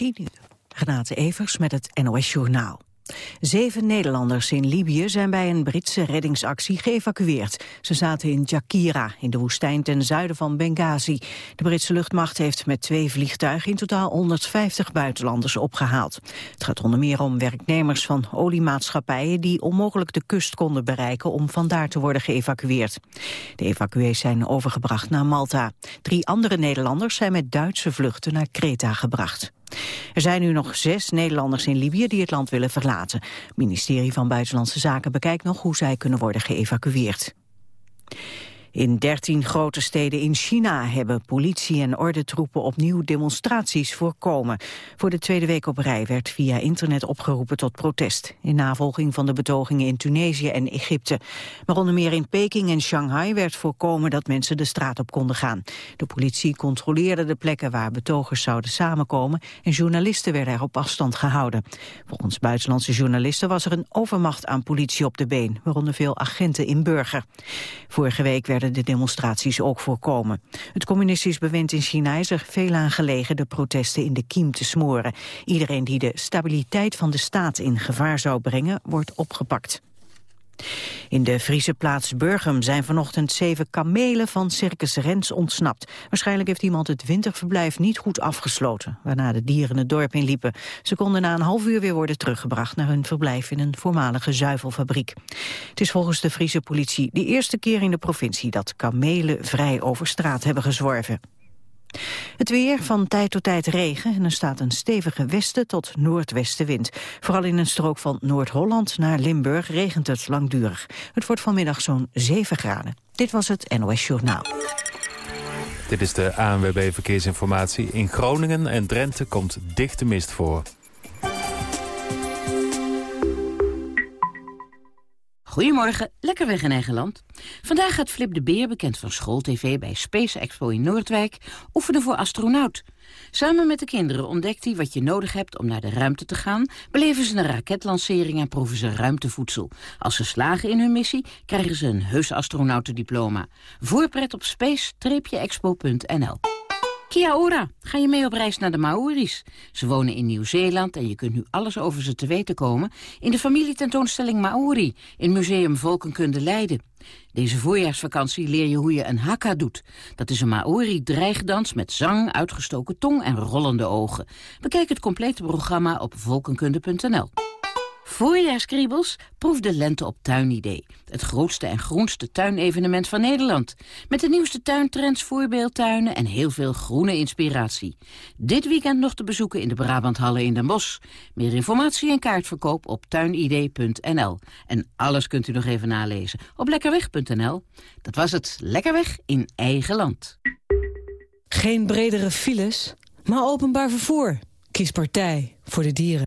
10 uur. Renate Evers met het NOS Journaal. Zeven Nederlanders in Libië zijn bij een Britse reddingsactie geëvacueerd. Ze zaten in Jakira, in de woestijn ten zuiden van Benghazi. De Britse luchtmacht heeft met twee vliegtuigen in totaal 150 buitenlanders opgehaald. Het gaat onder meer om werknemers van oliemaatschappijen... die onmogelijk de kust konden bereiken om vandaar te worden geëvacueerd. De evacuees zijn overgebracht naar Malta. Drie andere Nederlanders zijn met Duitse vluchten naar Kreta gebracht. Er zijn nu nog zes Nederlanders in Libië die het land willen verlaten. Het ministerie van Buitenlandse Zaken bekijkt nog hoe zij kunnen worden geëvacueerd. In dertien grote steden in China hebben politie en ordentroepen opnieuw demonstraties voorkomen. Voor de tweede week op rij werd via internet opgeroepen tot protest. In navolging van de betogingen in Tunesië en Egypte. Maar onder meer in Peking en Shanghai werd voorkomen dat mensen de straat op konden gaan. De politie controleerde de plekken waar betogers zouden samenkomen en journalisten werden er op afstand gehouden. Volgens buitenlandse journalisten was er een overmacht aan politie op de been, waaronder veel agenten in burger. Vorige week werd de demonstraties ook voorkomen. Het communistisch bewind in China is er veel aan gelegen de protesten in de kiem te smoren. Iedereen die de stabiliteit van de staat in gevaar zou brengen, wordt opgepakt. In de Friese plaats Burgum zijn vanochtend zeven kamelen van Circus Rens ontsnapt. Waarschijnlijk heeft iemand het winterverblijf niet goed afgesloten, waarna de dieren het dorp inliepen. Ze konden na een half uur weer worden teruggebracht naar hun verblijf in een voormalige zuivelfabriek. Het is volgens de Friese politie de eerste keer in de provincie dat kamelen vrij over straat hebben gezworven. Het weer, van tijd tot tijd regen en er staat een stevige westen tot noordwestenwind. Vooral in een strook van Noord-Holland naar Limburg regent het langdurig. Het wordt vanmiddag zo'n 7 graden. Dit was het NOS Journaal. Dit is de ANWB Verkeersinformatie. In Groningen en Drenthe komt dichte mist voor. Goedemorgen, lekker weg in eigen land. Vandaag gaat Flip de Beer, bekend van School-TV bij Space Expo in Noordwijk, oefenen voor astronaut. Samen met de kinderen ontdekt hij wat je nodig hebt om naar de ruimte te gaan, beleven ze een raketlancering en proeven ze ruimtevoedsel. Als ze slagen in hun missie, krijgen ze een heus astronautendiploma. Voorpret op space-expo.nl Kia ora, ga je mee op reis naar de Maori's. Ze wonen in Nieuw-Zeeland en je kunt nu alles over ze te weten komen... in de familietentoonstelling Maori in Museum Volkenkunde Leiden. Deze voorjaarsvakantie leer je hoe je een haka doet. Dat is een Maori-dreigdans met zang, uitgestoken tong en rollende ogen. Bekijk het complete programma op volkenkunde.nl. Voorjaarskriebels? Proef de lente op Tuinidee. Het grootste en groenste tuinevenement van Nederland. Met de nieuwste tuintrends, voorbeeldtuinen en heel veel groene inspiratie. Dit weekend nog te bezoeken in de Brabanthallen in Den Bosch. Meer informatie en kaartverkoop op tuinidee.nl. En alles kunt u nog even nalezen op lekkerweg.nl. Dat was het Lekkerweg in eigen land. Geen bredere files, maar openbaar vervoer. Kies partij voor de dieren.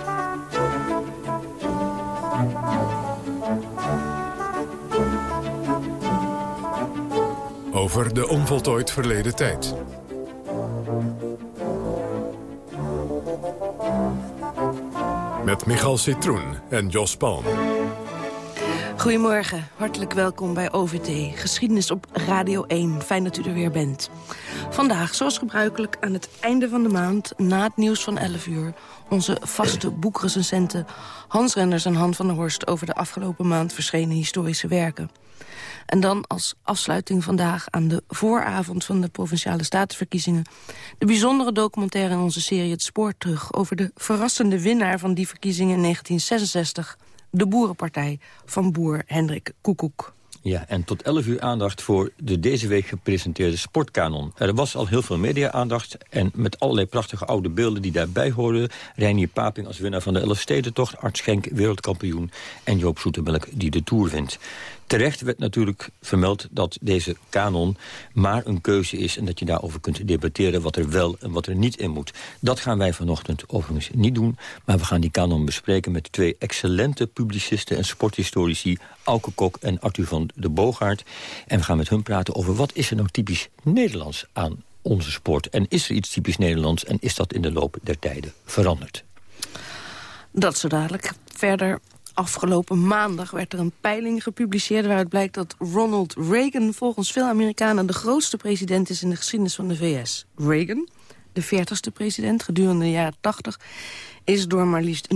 Over de onvoltooid verleden tijd. Met Michal Citroen en Jos Palm. Goedemorgen, hartelijk welkom bij OVT, geschiedenis op Radio 1. Fijn dat u er weer bent. Vandaag, zoals gebruikelijk, aan het einde van de maand, na het nieuws van 11 uur... onze vaste boekrecensenten Hans Renders en Han van der Horst... over de afgelopen maand verschenen historische werken. En dan als afsluiting vandaag aan de vooravond van de Provinciale Statenverkiezingen... de bijzondere documentaire in onze serie Het Spoor terug... over de verrassende winnaar van die verkiezingen in 1966... de Boerenpartij van boer Hendrik Koekoek. Ja, en tot 11 uur aandacht voor de deze week gepresenteerde sportkanon. Er was al heel veel media-aandacht en met allerlei prachtige oude beelden die daarbij hoorden. Reinier Paping als winnaar van de Elfstedentocht, Art Schenk wereldkampioen en Joop Zoetemelk die de Tour wint. Terecht werd natuurlijk vermeld dat deze kanon maar een keuze is... en dat je daarover kunt debatteren wat er wel en wat er niet in moet. Dat gaan wij vanochtend overigens niet doen. Maar we gaan die kanon bespreken met twee excellente publicisten... en sporthistorici, Auke Kok en Arthur van de Boogaard. En we gaan met hun praten over wat is er nou typisch Nederlands aan onze sport. En is er iets typisch Nederlands en is dat in de loop der tijden veranderd? Dat zo dadelijk. Verder Afgelopen maandag werd er een peiling gepubliceerd... waaruit blijkt dat Ronald Reagan volgens veel Amerikanen... de grootste president is in de geschiedenis van de VS. Reagan, de 40ste president gedurende de jaren 80... is door maar liefst 19%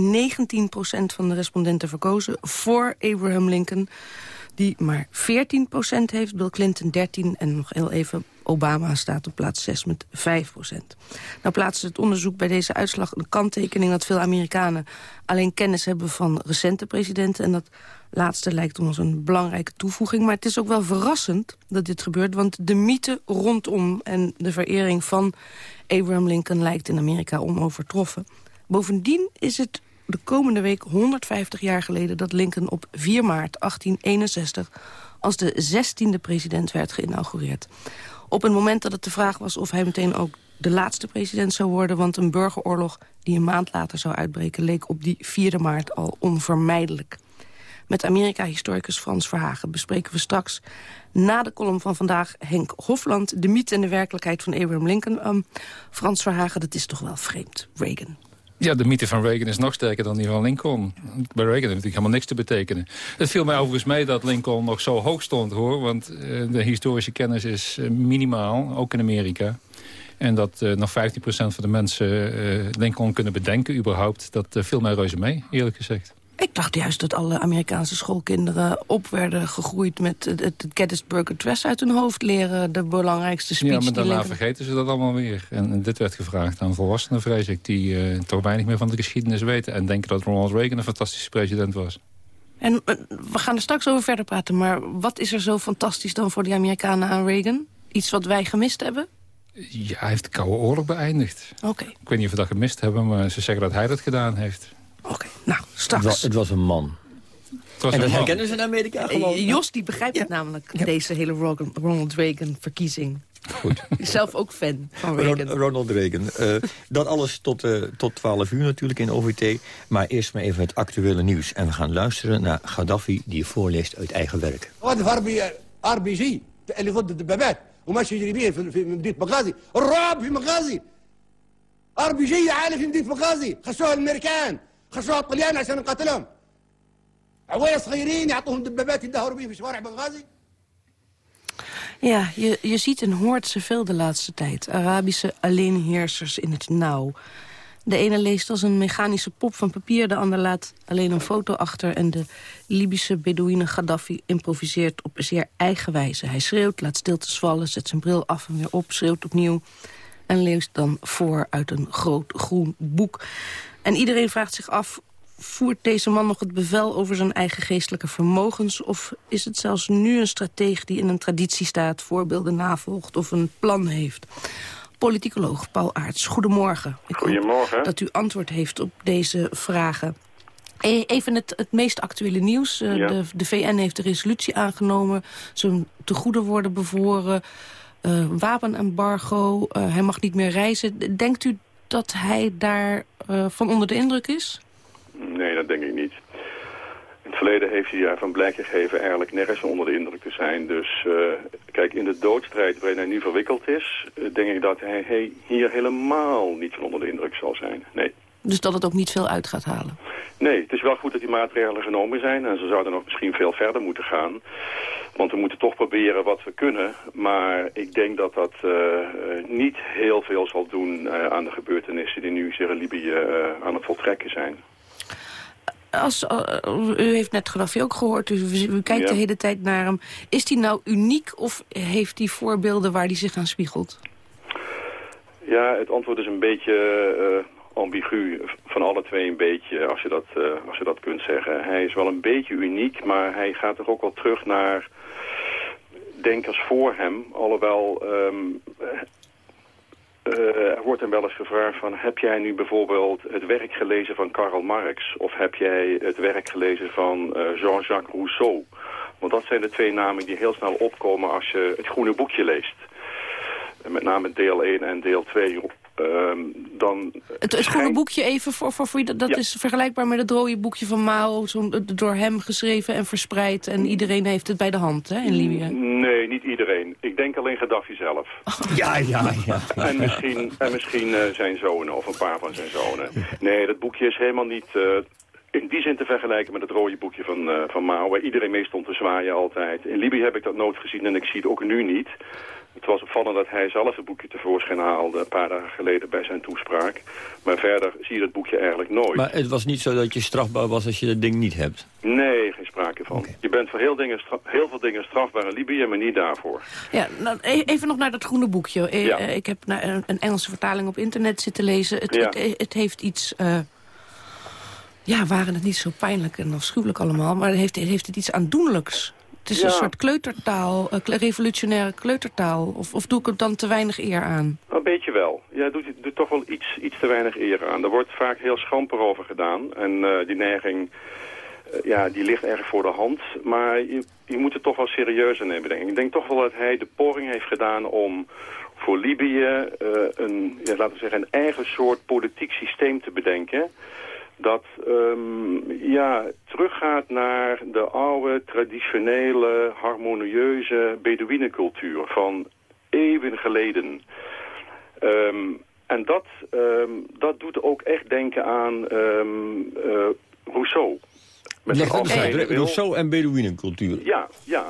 van de respondenten verkozen... voor Abraham Lincoln, die maar 14% heeft, Bill Clinton 13 en nog heel even Obama staat op plaats 6 met 5% Nou plaatste het onderzoek bij deze uitslag een kanttekening... dat veel Amerikanen alleen kennis hebben van recente presidenten... en dat laatste lijkt ons een belangrijke toevoeging. Maar het is ook wel verrassend dat dit gebeurt... want de mythe rondom en de verering van Abraham Lincoln... lijkt in Amerika onovertroffen. Bovendien is het de komende week 150 jaar geleden... dat Lincoln op 4 maart 1861 als de 16e president werd geïnaugureerd. Op het moment dat het de vraag was of hij meteen ook de laatste president zou worden... want een burgeroorlog die een maand later zou uitbreken... leek op die 4 maart al onvermijdelijk. Met Amerika-historicus Frans Verhagen bespreken we straks... na de column van vandaag Henk Hofland... de mythe en de werkelijkheid van Abraham Lincoln. Um, Frans Verhagen, dat is toch wel vreemd. Reagan. Ja, de mythe van Reagan is nog sterker dan die van Lincoln. Bij Reagan heeft natuurlijk helemaal niks te betekenen. Het viel mij overigens mee dat Lincoln nog zo hoog stond, hoor. Want uh, de historische kennis is uh, minimaal, ook in Amerika. En dat uh, nog 15% van de mensen Lincoln kunnen bedenken überhaupt... dat viel mij reuze mee, eerlijk gezegd. Ik dacht juist dat alle Amerikaanse schoolkinderen op werden gegroeid... met het, het Gettysburg Address uit hun hoofd leren. De belangrijkste speech. Ja, maar daarna vergeten ze dat allemaal weer. En, dit werd gevraagd aan volwassenen, vrees ik... die uh, toch weinig meer van de geschiedenis weten... en denken dat Ronald Reagan een fantastische president was. En eh, we gaan er straks over verder praten. Maar wat is er zo fantastisch dan voor die Amerikanen aan Reagan? Iets wat wij gemist hebben? Ja, hij heeft de Koude Oorlog beëindigd. Oké. Ik weet niet of we dat gemist hebben, maar ze zeggen dat hij dat gedaan heeft. Oké, nou, straks. Het was, het was een man. Was en dat herkennen ze in Amerika gewoon. Eh, Jos die begrijpt het namelijk, deze hele Ronald Reagan-verkiezing. Goed. Zelf ook fan van Reagan. Ronald Reagan. Uh, dat alles tot, uh, tot 12 uur natuurlijk in OVT. Maar eerst maar even het actuele nieuws. En we gaan luisteren naar Gaddafi die voorleest uit eigen werk. RBG اللي ضد الدبابات وماشي يجري بيه في مدينه بنغازي الرعب في بنغازي ار بي جي عالي في مدينه بنغازي خشوها الامريكان خشوها الطليان عشان نقاتلهم عوية صغيرين يعطوهم دبابات يدهروا بيه في شوارع بنغازي Ja, je, je ziet en hoort ze veel de laatste tijd. Arabische alleenheersers in het nauw. De ene leest als een mechanische pop van papier... de ander laat alleen een foto achter... en de Libische Bedouine Gaddafi improviseert op zeer eigen wijze. Hij schreeuwt, laat stiltes vallen, zet zijn bril af en weer op... schreeuwt opnieuw en leest dan voor uit een groot groen boek. En iedereen vraagt zich af, voert deze man nog het bevel over zijn eigen geestelijke vermogens... of is het zelfs nu een strateeg die in een traditie staat... voorbeelden navolgt of een plan heeft? Politicoloog Paul Aarts, goedemorgen. Ik goedemorgen. dat u antwoord heeft op deze vragen. E, even het, het meest actuele nieuws. Eh, de, de, VN heeft de resolutie aangenomen. Zijn tegoeden worden bevoren. Uh, wapenembargo. Uh, hij mag niet meer reizen. Denkt u dat hij daar van onder de indruk is? Nee, dat denk ik niet. In het verleden heeft hij daarvan blijk gegeven eigenlijk nergens onder de indruk te zijn. Dus uh, kijk, in de doodstrijd waarin hij nu verwikkeld is... Uh, denk ik dat hij, hij, hier helemaal niet van onder de indruk zal zijn. Nee. Dus dat het ook niet veel uit gaat halen? Nee, het is wel goed dat die maatregelen genomen zijn. En ze zouden nog misschien veel verder moeten gaan. Want we moeten toch proberen wat we kunnen. Maar ik denk dat dat uh, niet heel veel zal doen aan de gebeurtenissen... die nu zich in Libië aan het voltrekken zijn. Als, u heeft net Gaddafi ook gehoord, dus u, kijkt ja. de hele tijd naar hem. Is hij nou uniek of heeft hij voorbeelden waar hij zich aan spiegelt? Ja, het antwoord is een beetje ambigu. Van alle twee een beetje, als je, dat, uh, als je dat kunt zeggen. Hij is wel een beetje uniek, maar hij gaat toch ook wel terug naar denkers voor hem. Alhoewel um, uh, er wordt hem wel eens gevraagd van... heb jij nu bijvoorbeeld het werk gelezen van Karl Marx... of heb jij het werk gelezen van Jean-Jacques Rousseau... Want dat zijn de twee namen die heel snel opkomen als je het groene boekje leest. Met name deel 1 en deel 2 Ehm, dan het, het groene boekje even, voor, voor, voor dat, dat is vergelijkbaar met het rode boekje van Mao. Zo, door hem geschreven en verspreid. En iedereen heeft het bij de hand hè, in Libië. Nee, niet iedereen. Ik denk alleen Gaddafi zelf. Ja, ja, ja. En misschien, en misschien uh, zijn zonen of een paar van zijn zonen. Nee, dat boekje is helemaal niet... Uh, in die zin te vergelijken met het rode boekje van, uh, van Mao... waar iedereen mee stond te zwaaien altijd. In Libië heb ik dat nooit gezien en ik zie het ook nu niet. Het was opvallend dat hij zelf het boekje tevoorschijn haalde... een paar dagen geleden bij zijn toespraak. Maar verder zie je dat boekje eigenlijk nooit. Maar het was niet zo dat je strafbaar was als je dat ding niet hebt? Nee, geen sprake van. Je bent voor heel, dingen heel veel dingen strafbaar in Libië, maar niet daarvoor. Ja, nou, e-, even nog naar dat groene boekje. E-, ja. Ik heb naar een Engelse vertaling op internet zitten lezen. Het, ja. het, het heeft iets... Uh, ja, waren het niet zo pijnlijk en afschuwelijk allemaal... maar heeft, heeft het iets aandoenlijks. Het is een soort kleutertaal, uh, revolutionaire kleutertaal. Of, of doe ik er dan te weinig eer aan? Een beetje wel. Ja, doet, doet toch wel iets, iets te weinig eer aan. Er wordt vaak heel schamper over gedaan. En uh, die neiging, uh, ja, die ligt erg voor de hand. Maar je, je moet het toch wel serieuzer nemen, denk ik. Ik denk toch wel dat hij de poging heeft gedaan om voor Libië een, ja, laten we zeggen, een eigen soort politiek systeem te bedenken dat um, ja, teruggaat naar de oude, traditionele, harmonieuze Bedouinencultuur van eeuwen geleden. Um, en dat, um, dat doet ook echt denken aan uh, Rousseau. Met Leg Rousseau en Bedouinencultuur. Ja, ja.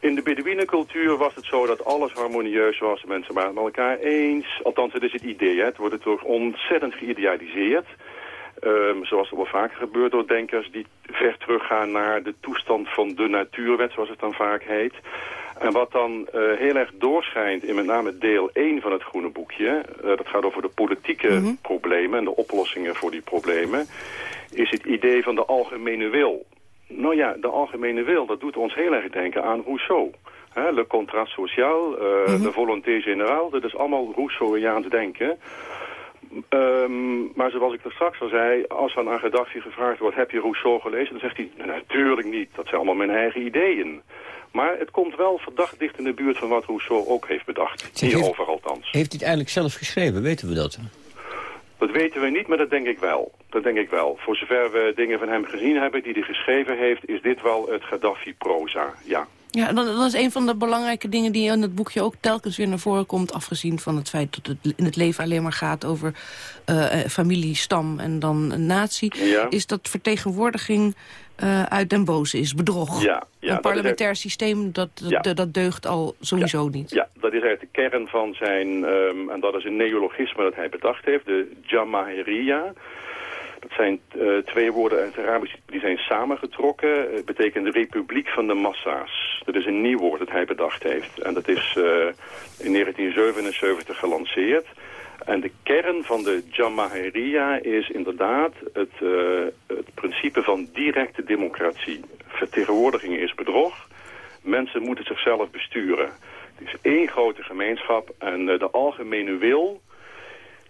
In de Bedouinencultuur was het zo dat alles harmonieus was. Mensen waren het met elkaar eens. Althans, het is het idee. Hè. Het wordt toch ontzettend geïdealiseerd. Um, zoals er wel vaker gebeurt door denkers die ver teruggaan naar de toestand van de natuurwet, zoals het dan vaak heet. En wat dan uh, heel erg doorschijnt in met name deel 1 van het groene boekje, uh, dat gaat over de politieke mm -hmm. problemen en de oplossingen voor die problemen, is het idee van de algemene wil. Nou ja, de algemene wil, dat doet ons heel erg denken aan Rousseau. He, le contrat social, uh, mm -hmm. de volonté générale, dat is allemaal Rousseauiaans denken. Um, maar zoals ik er straks al zei, als dan aan Gaddafi gevraagd wordt... heb je Rousseau gelezen? Dan zegt hij, natuurlijk niet. Dat zijn allemaal mijn eigen ideeën. Maar het komt wel verdacht dicht in de buurt van wat Rousseau ook heeft bedacht. Hierover althans. Heeft hij het eigenlijk zelf geschreven? Weten we dat? Dat weten we niet, maar dat denk ik wel. Dat denk ik wel. Voor zover we dingen van hem gezien hebben die hij geschreven heeft... is dit wel het Gaddafi-proza, ja. Ja, dat, dat, is een van de belangrijke dingen die in het boekje ook telkens weer naar voren komt. Afgezien van het feit dat het in het leven alleen maar gaat over uh, familie, stam en dan natie. Ja. Is dat vertegenwoordiging uh, uit den boze is, bedrog. Ja, ja, een parlementair dat systeem, dat, dat, dat, deugt al sowieso niet. Ja, dat is eigenlijk de kern van zijn, um, en dat is een neologisme dat hij bedacht heeft, de Jamahiriya. Zijn uh, twee woorden uit Arabisch die zijn samengetrokken. Het betekent republiek van de massa's. Dat is een nieuw woord dat hij bedacht heeft. En dat is uh, in 1977 gelanceerd. En de kern van de Jamahiriya is inderdaad het, uh, het principe van directe democratie. Vertegenwoordiging is bedrog. Mensen moeten zichzelf besturen. Het is één grote gemeenschap en de algemene wil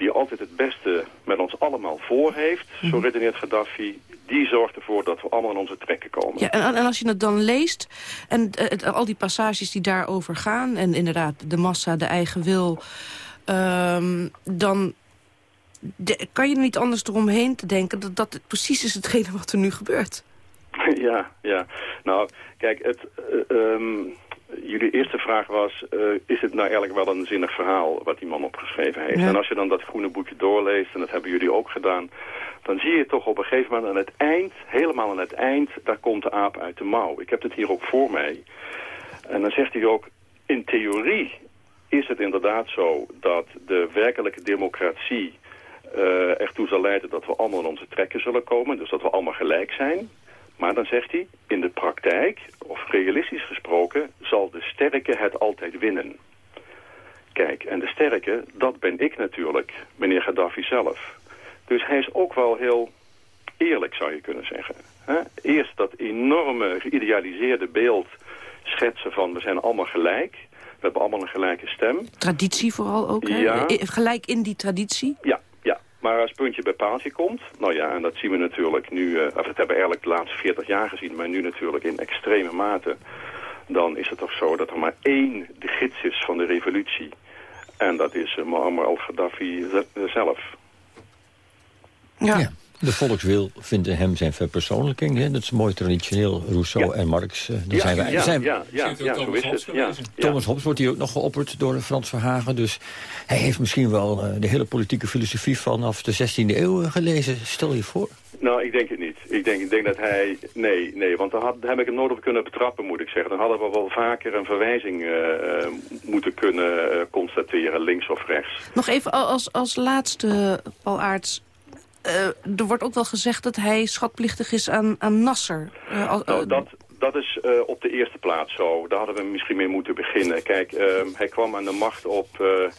die altijd het beste met ons allemaal voor heeft, zo mhm. redeneert Gaddafi, die zorgt ervoor dat we allemaal in onze trekken komen. Ja, en, en als je het dan leest, en uh, al die passages die daarover gaan, en inderdaad de massa, de eigen wil, um, dan de, kan je er niet anders eromheen te denken dat dat precies is hetgene wat er nu gebeurt. Ja, ja. Nou, kijk, het, uh, um, jullie eerste vraag was, uh, is het nou eigenlijk wel een zinnig verhaal wat die man opgeschreven heeft? Ja. En als je dan dat groene boekje doorleest, en dat hebben jullie ook gedaan, dan zie je toch op een gegeven moment aan het eind, helemaal aan het eind, daar komt de aap uit de mouw. Ik heb het hier ook voor mij. En dan zegt hij ook, in theorie is het inderdaad zo dat de werkelijke democratie uh, ertoe zal leiden dat we allemaal in onze trekken zullen komen. Dus dat we allemaal gelijk zijn. Maar dan zegt hij, in de praktijk, of realistisch gesproken, zal de sterke het altijd winnen. Kijk, en de sterke, dat ben ik natuurlijk, meneer Gaddafi zelf. Dus hij is ook wel heel eerlijk, zou je kunnen zeggen. Eerst dat enorme geïdealiseerde beeld schetsen van we zijn allemaal gelijk. We hebben allemaal een gelijke stem. Traditie vooral ook, hè? Ja. Gelijk in die traditie? Ja, ja. Maar als puntje bij paaltje komt, nou ja, en dat zien we natuurlijk nu, uh, of dat hebben we eigenlijk de laatste 40 jaar gezien, maar nu natuurlijk in extreme mate, dan is het toch zo dat er maar één de gids is van de revolutie. En dat is uh, Muammar al-Gaddafi zelf. Ja. ja. De volkswil vindt hem zijn verpersoonlijking. Hè? Dat is mooi traditioneel. Rousseau en Marx. Uh, ja, zijn wij, ja, zijn, ja, ja, ja, zo is het. Ja, Thomas Hobbes wordt hier ook nog geopperd door Frans Verhagen. Dus hij heeft misschien wel uh, de hele politieke filosofie vanaf de 16e eeuw gelezen. Stel je voor. Nou, ik denk het niet. Ik denk, ik denk dat hij... Nee, nee, want daar, had, daar heb ik hem nooit op kunnen betrappen, moet ik zeggen. Dan hadden we wel vaker een verwijzing uh, moeten kunnen constateren, links of rechts. Nog even als, als laatste, Paul Aarts er wordt ook wel gezegd dat hij schatplichtig is aan, aan Nasser. Uh, al, nou, dat, dat is uh, op de eerste plaats zo. Daar hadden we misschien mee moeten beginnen. Kijk, ehm, hij kwam aan de macht op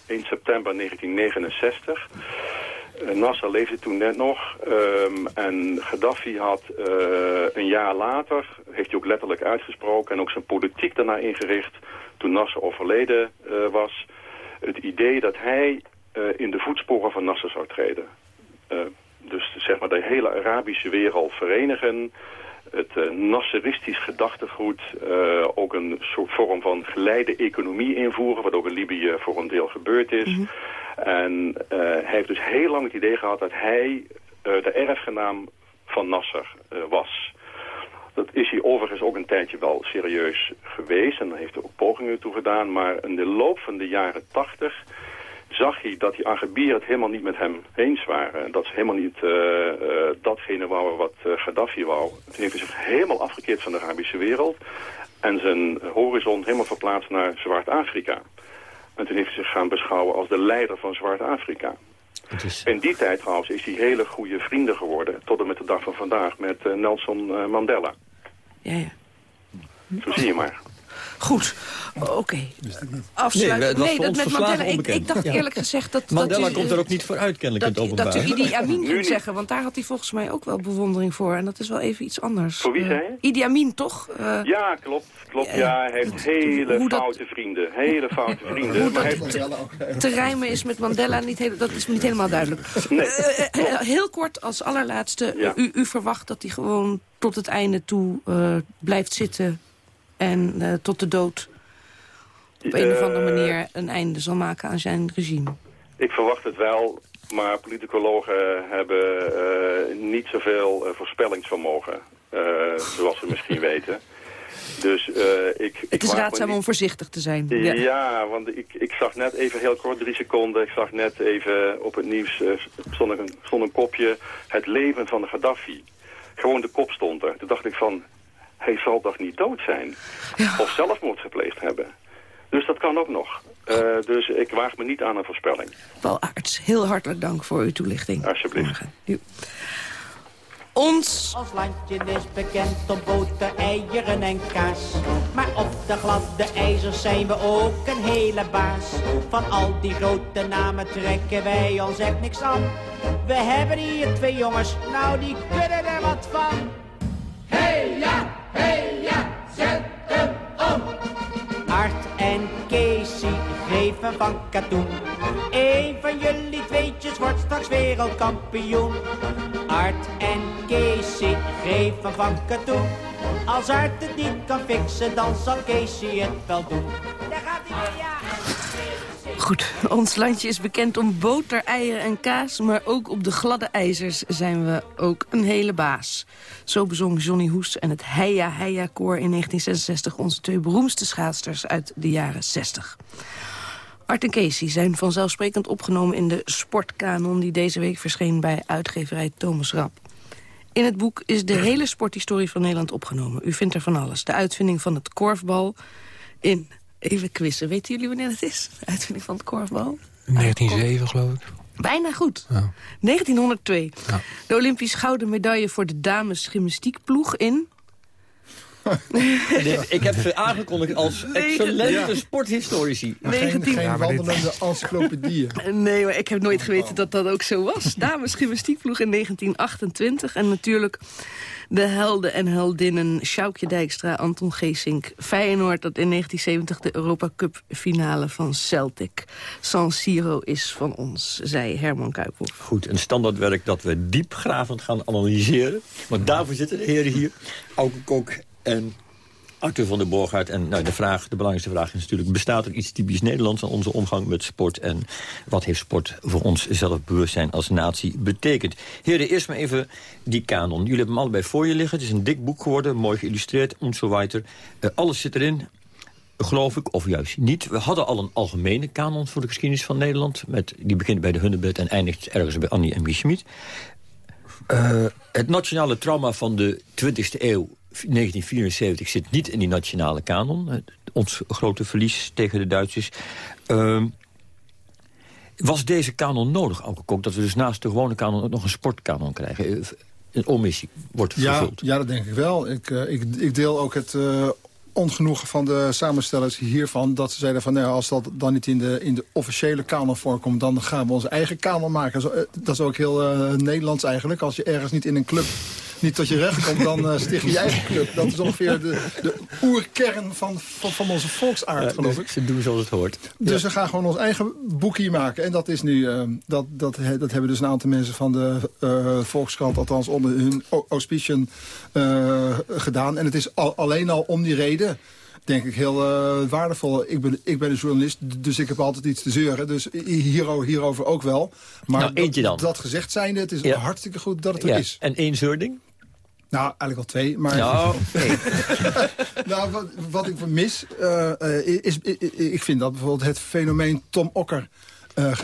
1 september 1969. Nasser leefde toen net nog. Um, en Gaddafi had een jaar later, heeft hij ook letterlijk uitgesproken... en ook zijn politiek daarna ingericht, toen Nasser overleden was... het idee dat hij in de voetsporen van Nasser zou treden dus zeg maar de hele Arabische wereld verenigen. Het uh, Nasseristisch gedachtegoed, uh, ook een soort vorm van geleide economie invoeren, wat ook in Libië voor een deel gebeurd is. Mm -hmm. En uh, hij heeft dus heel lang het idee gehad dat hij de erfgenaam van Nasser was. Dat is hij overigens ook een tijdje wel serieus geweest en dan heeft hij ook pogingen toe gedaan. Maar in de loop van de jaren tachtig zag hij dat die Arabieren het helemaal niet met hem eens waren. Dat ze helemaal niet uh, uh, datgene wouden wat uh, Gaddafi wou. Toen heeft hij zich helemaal afgekeerd van de Arabische wereld. En zijn horizon helemaal verplaatst naar Zwart-Afrika. En toen heeft hij zich gaan beschouwen als de leider van Zwart-Afrika. Is... In die tijd trouwens is hij hele goede vrienden geworden. Tot en met de dag van vandaag met Nelson Mandela. Ja, ja. Zo zie je maar. Goed, oké. Okay. Afsluiten. Nee, dat met Mandela. Ik, ik, dacht eerlijk gezegd dat... Mandela dat u, komt er ook niet voor uit, kennelijk, dat, in het openbaar. Dat u Idi Amin kunt zeggen, want daar had hij volgens mij ook wel bewondering voor. En dat is wel even iets anders. Voor wie zei je? Idi Amin, toch? Uh, ja, klopt. klopt. Ja, hij heeft hele foute dat, vrienden. Hele foute vrienden. Hoe maar dat heeft... te rijmen is met Mandela, niet heel, dat is niet helemaal duidelijk. Nee. Uh, heel kort, als allerlaatste. Ja. U, u verwacht dat hij gewoon tot het einde toe uh, blijft zitten en uh, tot de dood op een of andere manier een einde zal maken aan zijn regime? Ik verwacht het wel, maar politicologen hebben uh, niet zoveel voorspellingsvermogen, zoals we misschien weten. Dus, ik, ik het is raadzaam niet... om voorzichtig te zijn. Ja, ja want ik, ik zag net even heel kort, drie seconden... ik zag net even op het nieuws, stond, een, stond een kopje... het leven van de Gaddafi. Gewoon de kop stond er. Toen dacht ik van, hij zal toch niet dood zijn? Ja. Of zelfmoord gepleegd hebben? Dus dat kan ook nog. Uh, dus ik waag me niet aan een voorspelling. Paul Aarts, heel hartelijk dank voor uw toelichting. Alsjeblieft. Ons... Ons landje is bekend om boter, eieren en kaas. Maar op de gladde ijzers zijn we ook een hele baas. Van al die grote namen trekken wij ons echt niks aan. We hebben hier twee jongens, nou die kunnen er wat van. Hey ja, hey ja, zet hem om. Art en Casey geven van katoen. Eén van jullie tweetjes wordt straks wereldkampioen. Art en Casey geven van katoen. Als Art het niet kan fixen, dan zal Casey het wel doen. Daar gaat hij weer, ja. Goed, ons landje is bekend om boter, eieren en kaas... maar ook op de gladde ijzers zijn we ook een hele baas. Zo bezong Johnny Hoes en het Heia Heia Koor in 1966... onze twee beroemdste schaatsters uit de jaren 60. Art en Casey zijn vanzelfsprekend opgenomen in de sportkanon... die deze week verscheen bij uitgeverij Thomas Rap. In het boek is de hele sporthistorie van Nederland opgenomen. U vindt er van alles. De uitvinding van het korfbal in Even quizzen. Weten jullie wanneer het is? De uitvinding van het korfbal? 1907, geloof ik. Bijna goed. Ja. 1902. Ja. De Olympisch gouden medaille voor de dames gymnastiekploeg in... ik heb ze aangekondigd als excellente sporthistorici. Maar geen, geen wandelende encyclopedieën. Nee, maar ik heb nooit geweten dat dat ook zo was. Dames gymnastiekploeg in 1928. En natuurlijk de helden en heldinnen Sjoukje Dijkstra, Anton Geesink, Feyenoord... dat in 1970 de Europa Cup finale van Celtic. San Siro is van ons, zei Herman Kuiphoff. Goed, een standaardwerk dat we diepgravend gaan analyseren. Want daarvoor zitten de heren hier, Auke Kok en Arthur van der Borgaard. En nou, de, vraag, de belangrijkste vraag is natuurlijk... bestaat er iets typisch Nederlands aan onze omgang met sport... en wat heeft sport voor ons zelfbewustzijn als natie betekend? Heren, eerst maar even die kanon. Jullie hebben hem allebei voor je liggen. Het is een dik boek geworden, mooi geïllustreerd, en zo weiter. Uh, alles zit erin, geloof ik, of juist niet. We hadden al een algemene kanon voor de geschiedenis van Nederland. Met, die begint bij de Hunnebed en eindigt ergens bij Annie en Wie. Uh, het nationale trauma van de 20e eeuw 1974 zit niet in die nationale kanon. Ons grote verlies tegen de Duitsers. Uh, was deze kanon nodig, Kok? Dat we dus naast de gewone kanon ook nog een sportkanon krijgen? Een omissie wordt vervuld. Ja, ja dat denk ik wel. Ik, uh, ik, ik deel ook het uh, ongenoegen van de samenstellers hiervan... dat ze zeiden van, nou, als dat dan niet in de, in de officiële kanon voorkomt... dan gaan we onze eigen kanon maken. Dat is ook heel uh, Nederlands eigenlijk. Als je ergens niet in een club niet tot je recht komt, dan uh, sticht je je eigen club. Dat is ongeveer de, de oerkern van, van, van onze volksaard, geloof ik. Ze doen zoals het hoort. Dus we gaan gewoon ons eigen boekje maken. En dat is nu, uh, dat, dat, dat hebben dus een aantal mensen van de uh, Volkskrant... althans onder hun auspiciën gedaan. En het is al, alleen al om die reden denk ik heel uh, waardevol. Ik ben, ik ben een journalist, dus ik heb altijd iets te zeuren. Dus hierover, hierover ook wel. Maar nou, eentje dan. Dat, dat gezegd zijnde, het is ja. hartstikke goed dat het er ja. is. En één zeurding? Nou, eigenlijk al twee. Maar nee. nou wat, wat, ik mis, uh, is, is, ik vind dat bijvoorbeeld het fenomeen Tom Okker... Uh,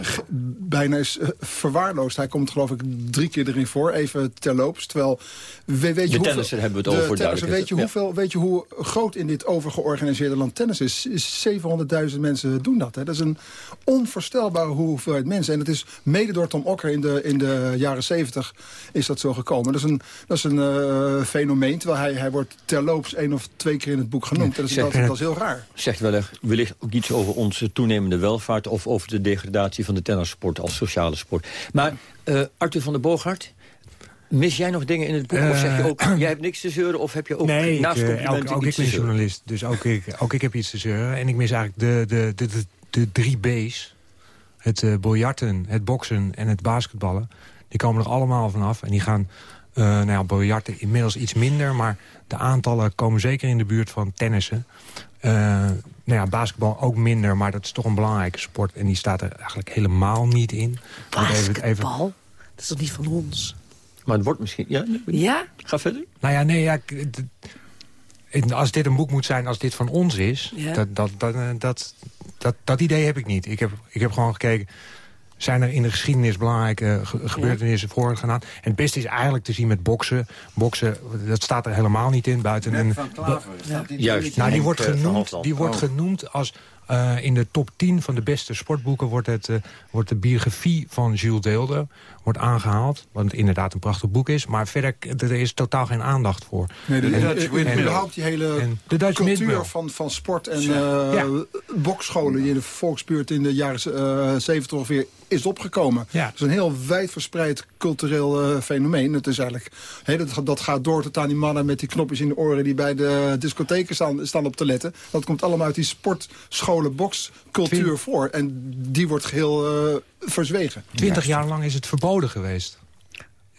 bijna is uh, verwaarloosd. Hij komt geloof ik drie keer erin voor, even terloops. Terwijl, we, weet je de tennisser hebben we het over. Weet, je ja. hoeveel, weet je hoe groot in dit overgeorganiseerde land tennis is? is 700.000 mensen doen dat. Hè? Dat is een onvoorstelbare hoeveelheid mensen. En het is mede door Tom Okker in de, in de jaren 70 is dat zo gekomen. Dat is een, dat is een uh, fenomeen, terwijl hij, hij wordt terloops één of twee keer in het boek genoemd. Ja, dat, is, dat, dat, is heel raar. Zegt wellicht, wellicht ook iets over onze toenemende welvaart... of over de degradatie van de tennissport als sociale sport. Maar uh, Arthur van der Boogaard... Mis jij nog dingen in het boek? Uh, of zeg je ook, jij hebt niks te zeuren? Of heb je ook nee, naast ik, complimenten ook, ook ik ben journalist, dus ook ik, ook ik heb iets te zeuren. En ik mis eigenlijk de, de, de, de, de drie B's. Het uh, biljarten, het boksen en het basketballen. Die komen er allemaal vanaf. En die gaan, uh, nou ja, biljarten inmiddels iets minder... maar de aantallen komen zeker in de buurt van tennissen. Uh, nou ja, basketbal ook minder, maar dat is toch een belangrijke sport. En die staat er eigenlijk helemaal niet in. Basketbal? Even... Dat is toch niet van ons? Maar het wordt misschien... Ja? ja? Ga verder. Nou ja, nee, ja, als dit een boek moet zijn, als dit van ons is... Ja. Dat, dat, dat, dat, dat, dat idee heb ik niet. Ik heb, ik heb gewoon gekeken zijn er in de geschiedenis belangrijke gebeurtenissen ja. voorgedaan. En het beste is eigenlijk te zien met boksen. Boksen, dat staat er helemaal niet in. Buiten een, van Klaver. Ja. Juist. Nou, die wordt genoemd, die wordt genoemd als... Uh, in de top 10 van de beste sportboeken wordt, het, uh, wordt de biografie van Jules Deelder wordt aangehaald. Wat het inderdaad een prachtig boek is. Maar verder er is totaal geen aandacht voor. Nee, de, en, Dutch en, überhaupt die hele en de Dutch cultuur van, van sport en uh, ja. bokscholen... die in de volksbuurt in de jaren 70 ongeveer is opgekomen. Ja. Het is een heel wijdverspreid cultureel uh, fenomeen. Het is eigenlijk, he, dat, dat, gaat door tot aan die mannen met die knopjes in de oren... die bij de discotheken staan, staan op te letten. Dat komt allemaal uit die sportscholen bokscultuur voor. En die wordt geheel uh, verzwegen. Twintig jaar lang is het verboden geweest.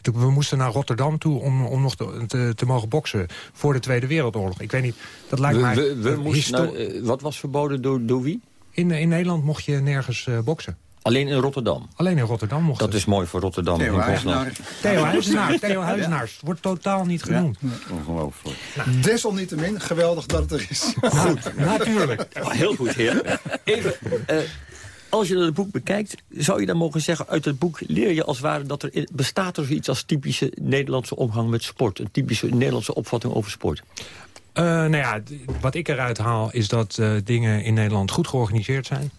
We moesten naar Rotterdam toe om, om nog te, te, te, mogen boksen voor de Tweede Wereldoorlog. Ik weet niet, dat lijkt we, mij... We, we moesten naar, uh, wat was verboden door, door wie? In, in Nederland mocht je nergens uh, boksen. Alleen in Rotterdam? Alleen in Rotterdam mocht Dat het. is mooi voor Rotterdam. Theo Huizenaars. Theo Huizenaars. Theo Huizenaars. Wordt totaal niet genoemd. Ja. Ongelooflijk. Nou. Desalniettemin, geweldig dat het er is. Goed, natuurlijk. Oh, heel goed, heer. Even, uh, als je het boek bekijkt, zou je dan mogen zeggen... uit het boek leer je als het ware dat er bestaat er zoiets als typische Nederlandse omgang met sport. Een typische Nederlandse opvatting over sport. Uh, nou ja, wat ik eruit haal is dat uh, dingen in Nederland goed georganiseerd zijn.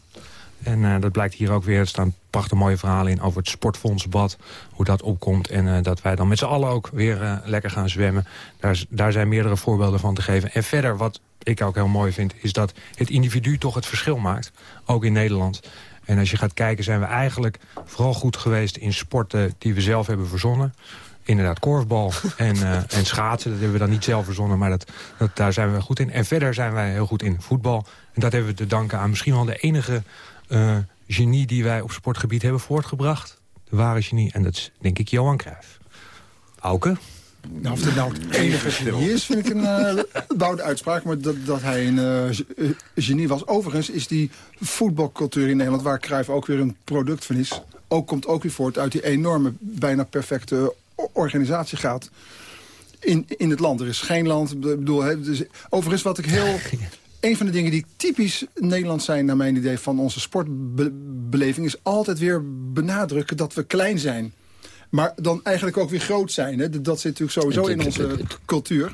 En eh, dat blijkt hier ook weer. Er staan prachtig mooie verhalen in over het sportfondsbad. Hoe dat opkomt. En eh, dat wij dan met z'n allen ook weer eh, lekker gaan zwemmen. Daar, daar zijn meerdere voorbeelden van te geven. En verder, wat ik ook heel mooi vind... is dat het individu toch het verschil maakt. Ook in Nederland. En als je gaat kijken zijn we eigenlijk vooral goed geweest... in sporten die we zelf hebben verzonnen. Inderdaad, korfbal en, en schaatsen. Dat hebben we dan niet zelf verzonnen, maar dat, dat, daar zijn we goed in. En verder zijn wij heel goed in voetbal. En dat hebben we te danken aan misschien wel de enige eh, genie... die wij op sportgebied hebben voortgebracht. De ware genie. En dat is denk ik Johan Cruijff. Auke? Nou, of het nou het enige genie is, vind ik een eh bouwde uitspraak. Maar dat, dat hij een eh, ge- genie was. Overigens is die voetbalcultuur in Nederland... waar Cruijff ook weer een product van is... ook komt ook weer voort uit die enorme, bijna perfecte organisatiegraad... In, in het land. Er is geen land. Bedoel, hè, dus, overigens wat ik heel... Een van de dingen die typisch Nederlands zijn, naar mijn idee, van onze sportbeleving, is altijd weer benadrukken dat we klein zijn. Maar dan eigenlijk ook weer groot zijn. Hè? Dat zit natuurlijk sowieso in onze cultuur.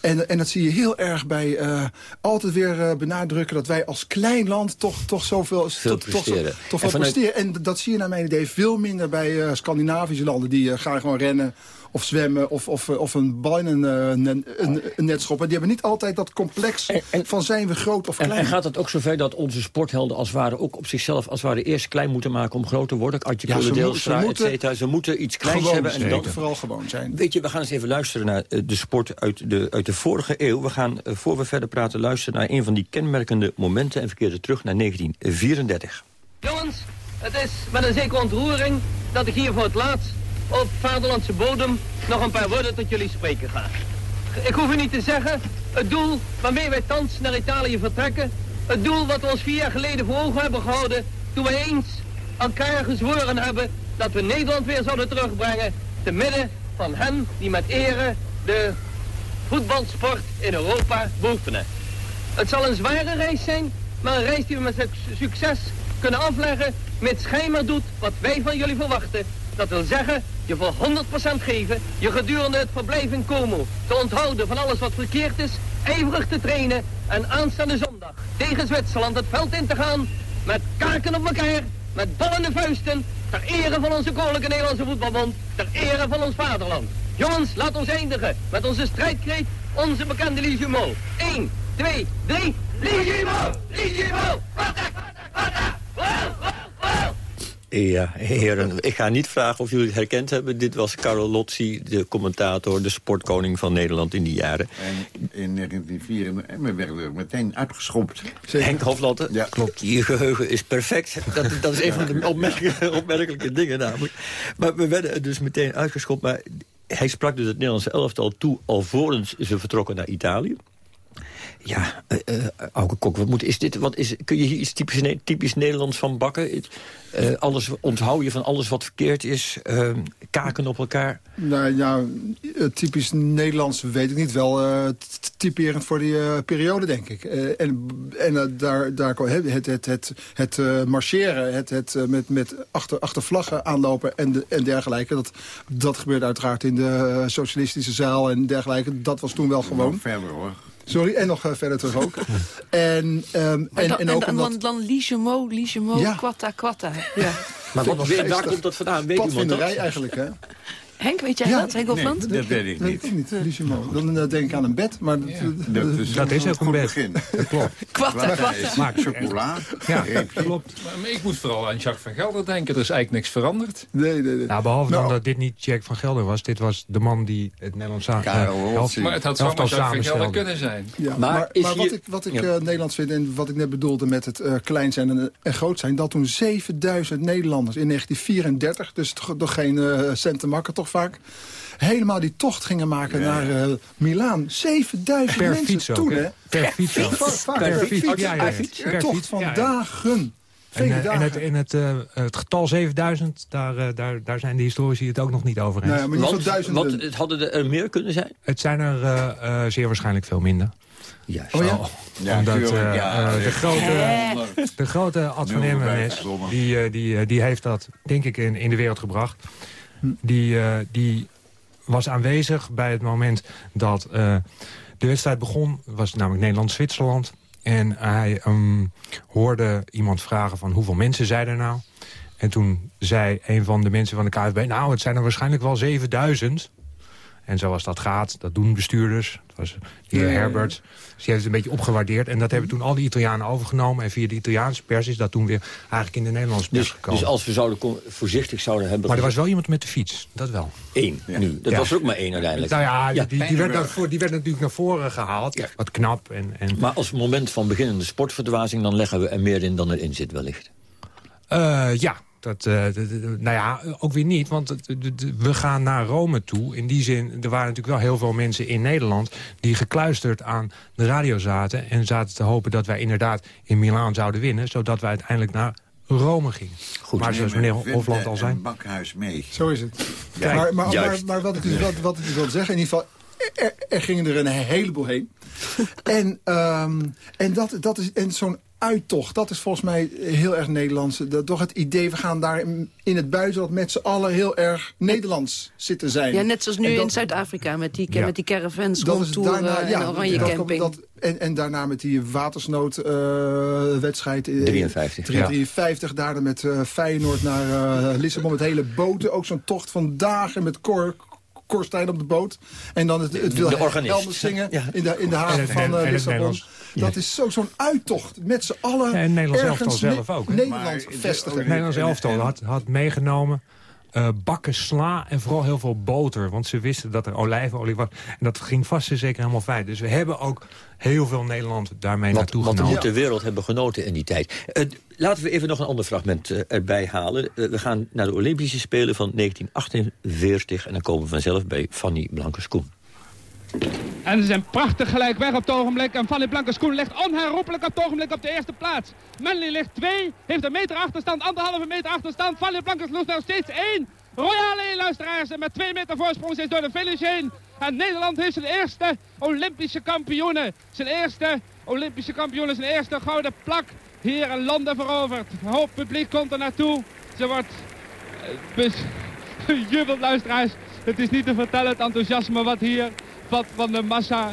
En, en dat zie je heel erg bij eh, altijd weer eh, benadrukken... dat wij als klein land toch, toch zoveel Veel presteren. toch En vanuit- presteren. En dat zie je naar mijn idee veel minder bij eh, Scandinavische landen. Die gaan gewoon rennen of zwemmen of, of, eh, of een bal in een, eh, net- een, een net schoppen. Die hebben niet altijd dat complex van zijn we groot of En, klein. en gaat het ook zover dat onze sporthelden als het ware ook op zichzelf als het ware eerst klein moeten maken om groot te worden? Adje Ja, ze Kullen, mo- Deelstra, ze et moeten cetera. Ze moeten iets kleins hebben. En dan, vooral gewoon zijn. Weet je, we gaan eens even luisteren naar eh, de sport uit de, uit de vorige eeuw. We gaan, voor we verder praten, luisteren naar een van die kenmerkende momenten... en verkeren terug naar 1934. Jongens, het is met een zekere ontroering dat ik hier voor het laatst op vaderlandse bodem nog een paar woorden tot jullie spreken ga. Ik hoef u niet te zeggen, het doel waarmee wij thans naar Italië vertrekken, het doel wat we ons vier jaar geleden voor ogen hebben gehouden, toen wij eens elkaar gezworen hebben dat we Nederland weer zouden terugbrengen, te midden van hen die met ere de voetbalsport in Europa beoefenen. Het zal een zware reis zijn, maar een reis die we met suc- succes kunnen afleggen, mits gij doet wat wij van jullie verwachten. Dat wil zeggen, je voor 100% geven, je gedurende het verblijf in Como te onthouden van alles wat verkeerd is, ijverig te trainen en aanstaande zondag tegen Zwitserland het veld in te gaan met kaken op elkaar, met ballende vuisten, ter ere van onze koninklijke Nederlandse voetbalbond, ter ere van ons vaderland. Jongens, laat ons eindigen met onze strijdkreet, onze bekende Ligimo. 1, 2, 3, Ligimo! Ligimo! Ja, heren, ik ga niet vragen of jullie het herkend hebben. Dit was Carlo Lozzi, de commentator, de sportkoning van Nederland in die jaren. En in 1904 en we werden er meteen uitgeschopt. Henk Hoflatte, Ja. klopt. Je geheugen is perfect. Dat, dat is een van de opmerkelijke, opmerkelijke dingen namelijk. Maar we werden er dus meteen uitgeschopt. Maar hij sprak dus het Nederlandse elftal toe... alvorens ze vertrokken naar Italië. Ja, eh eh, Auke Kok, wat moet, is dit, wat is, kun je hier iets typisch, Ne- typisch Nederlands van bakken? Eh, alles, onthoud je van alles wat verkeerd is? eh, kaken op elkaar? Nou ja, typisch Nederlands weet ik niet. Wel eh, typerend voor die eh, periode, denk ik. Eh, en en daar, daar kwam het, het, het, het, het eh, marcheren, het, het met, met achter, achter vlaggen aanlopen en, de, en dergelijke. Dat, dat gebeurde uiteraard in de socialistische zaal en dergelijke. Dat was toen wel gewoon. Verder hoor. Sorry, en nog eh, verder terug ook. en, ehm, Maar en, dan, en en ook dan, omdat... dan, dan Ligemo, Ligemo, Ja. quatta, quatta. Ja. Maar wat, waar komt dat vandaan? Weet iemand dat? Padvinderij eigenlijk, hè? Henk, weet jij Ja. dat, Henk Hofland? Nee, dat weet ik Dat niet. weet ik niet. Dan eh, denk ik aan een bed, maar... dat- Dat is, Dat is ook een bed. begin. Dat klopt. Quatta. is Maar- chocola. Ja, klopt. Maar ik moet vooral aan Jacques van Gelder denken. Er is eigenlijk niks veranderd. Nee, nee, nee. Nou, behalve Nou. dan dat dit niet Jack van Gelder was. Dit was de man die het Nederlands uh, Karel Rossi. Maar het had elftal zomaar Jacques van Gelder kunnen zijn. Ja, Maar maar, is maar hier- wat ik, wat ik Ja. eh, Nederlands vind en wat ik net bedoelde met het eh, klein zijn en, en groot zijn... dat toen 7000 Nederlanders in 1934, dus toch, toch geen eh cent te makken toch vaak... helemaal die tocht gingen maken naar eh Milaan. 7000 Per mensen fiets ook, toen, hè? Per fiets vaak Per per fiets, fiets. ja, ja, ja. Per fiets. Per Een tocht fiets, van ja, ja. dagen. En, eh, en, het, en het, eh, het getal 7000, daar, daar, daar zijn de historici het ook nog niet over eens. Nou ja, Want, duizenden. want het hadden er meer kunnen zijn? Het zijn er eh, eh, zeer waarschijnlijk veel minder. Juist. Oh ja? Ja, Omdat tuurlijk, ja. de grote, de grote Ad van Emmenes, die, die, die heeft dat denk ik in, in de wereld gebracht. Die, eh, die was aanwezig bij het moment dat eh, de wedstrijd begon. was namelijk Nederland-Zwitserland. En hij um, hoorde iemand vragen van hoeveel mensen zijn er nou? En toen zei een van de mensen van de KFB... nou, het zijn er waarschijnlijk wel 7000. En zoals dat gaat, dat doen bestuurders. Was de heer Herbert. Dus die heeft het een beetje opgewaardeerd. En dat hebben toen al die Italianen overgenomen. En via de Italiaanse pers is dat toen weer eigenlijk in de Nederlandse pers Dus, gekomen. dus als we zouden voorzichtig zouden hebben... Maar er was wel iemand met de fiets, dat wel. Eén, nu. Dat Ja. was er ook maar één uiteindelijk. Nou ja, Ja. die, die, werd die werd natuurlijk naar voren gehaald. Wat knap. En, en, Maar als moment van beginnende sportverdwazing... dan leggen we er meer in dan erin zit wellicht. Eh, ja, dat, eh, nou ja, ook weer niet, want we gaan naar Rome toe. In die zin, er waren natuurlijk wel heel veel mensen in Nederland... die gekluisterd aan de radio zaten... en zaten te hopen dat wij inderdaad in Milaan zouden winnen... zodat wij uiteindelijk naar Rome gingen. maar zoals meneer Hofland al zei... een bakhuis mee. Zo is het. Kijk, maar, maar, maar, wat ik dus, wat, wat ik dus wil zeggen, in ieder geval... Er, er gingen er een heleboel heen. en ehm, en, dat, dat is, en zo'n uittocht, dat is volgens mij heel erg Nederlands. Dat, toch het idee, we gaan daar in, in het buitenland met z'n allen heel erg Nederlands zitten zijn. Ja, net zoals nu En dat- in Zuid-Afrika met die, Ja. met die caravans rondtoeren daarna, en ja, oranje dat- camping. dat- en, en daarna met die watersnoodwedstrijd. eh, 53. 53, daarna met eh, Feyenoord naar eh, Lissabon met hele boten. Ook zo'n tocht van dagen met Cor, Cor Stijn op de boot. En dan het, het. Wilhelmus zingen Ja. in, de, in de En haven van en eh, Lissabon. Dat is zo- zo'n uittocht met z'n allen. Ja, en Nederlands elftal zelf ook, hè? Nederland Maar vestigen. Het Nederlands elftal had, had meegenomen eh, bakken sla en vooral heel veel boter. Want ze wisten dat er olijfolie was. En dat ging vast en zeker helemaal fijn. Dus we hebben ook heel veel Nederland daarmee Want, naartoe want we genomen. moeten de wereld hebben genoten in die tijd. Eh, laten we even nog een ander fragment eh, erbij halen. Eh, we gaan naar de Olympische Spelen van 1948... en dan komen we vanzelf bij Fanny Blankers-Koen. En ze zijn prachtig gelijk weg op het ogenblik. En Fanny Blankers-Koen ligt onherroepelijk op het ogenblik op de eerste plaats. Manley ligt twee, heeft een meter achterstand, anderhalve meter achterstand. Fanny Blankers-Koen nog steeds één. Royale luisteraars en met twee meter voorsprong zijn door de finish heen. En Nederland heeft zijn eerste Olympische kampioenen. Zijn eerste Olympische kampioenen, zijn eerste gouden plak hier in Londen veroverd. Een hoop publiek komt er naartoe. Ze wordt eh, jubelt luisteraars. Het is niet te vertellen het enthousiasme wat hier van, van de massa.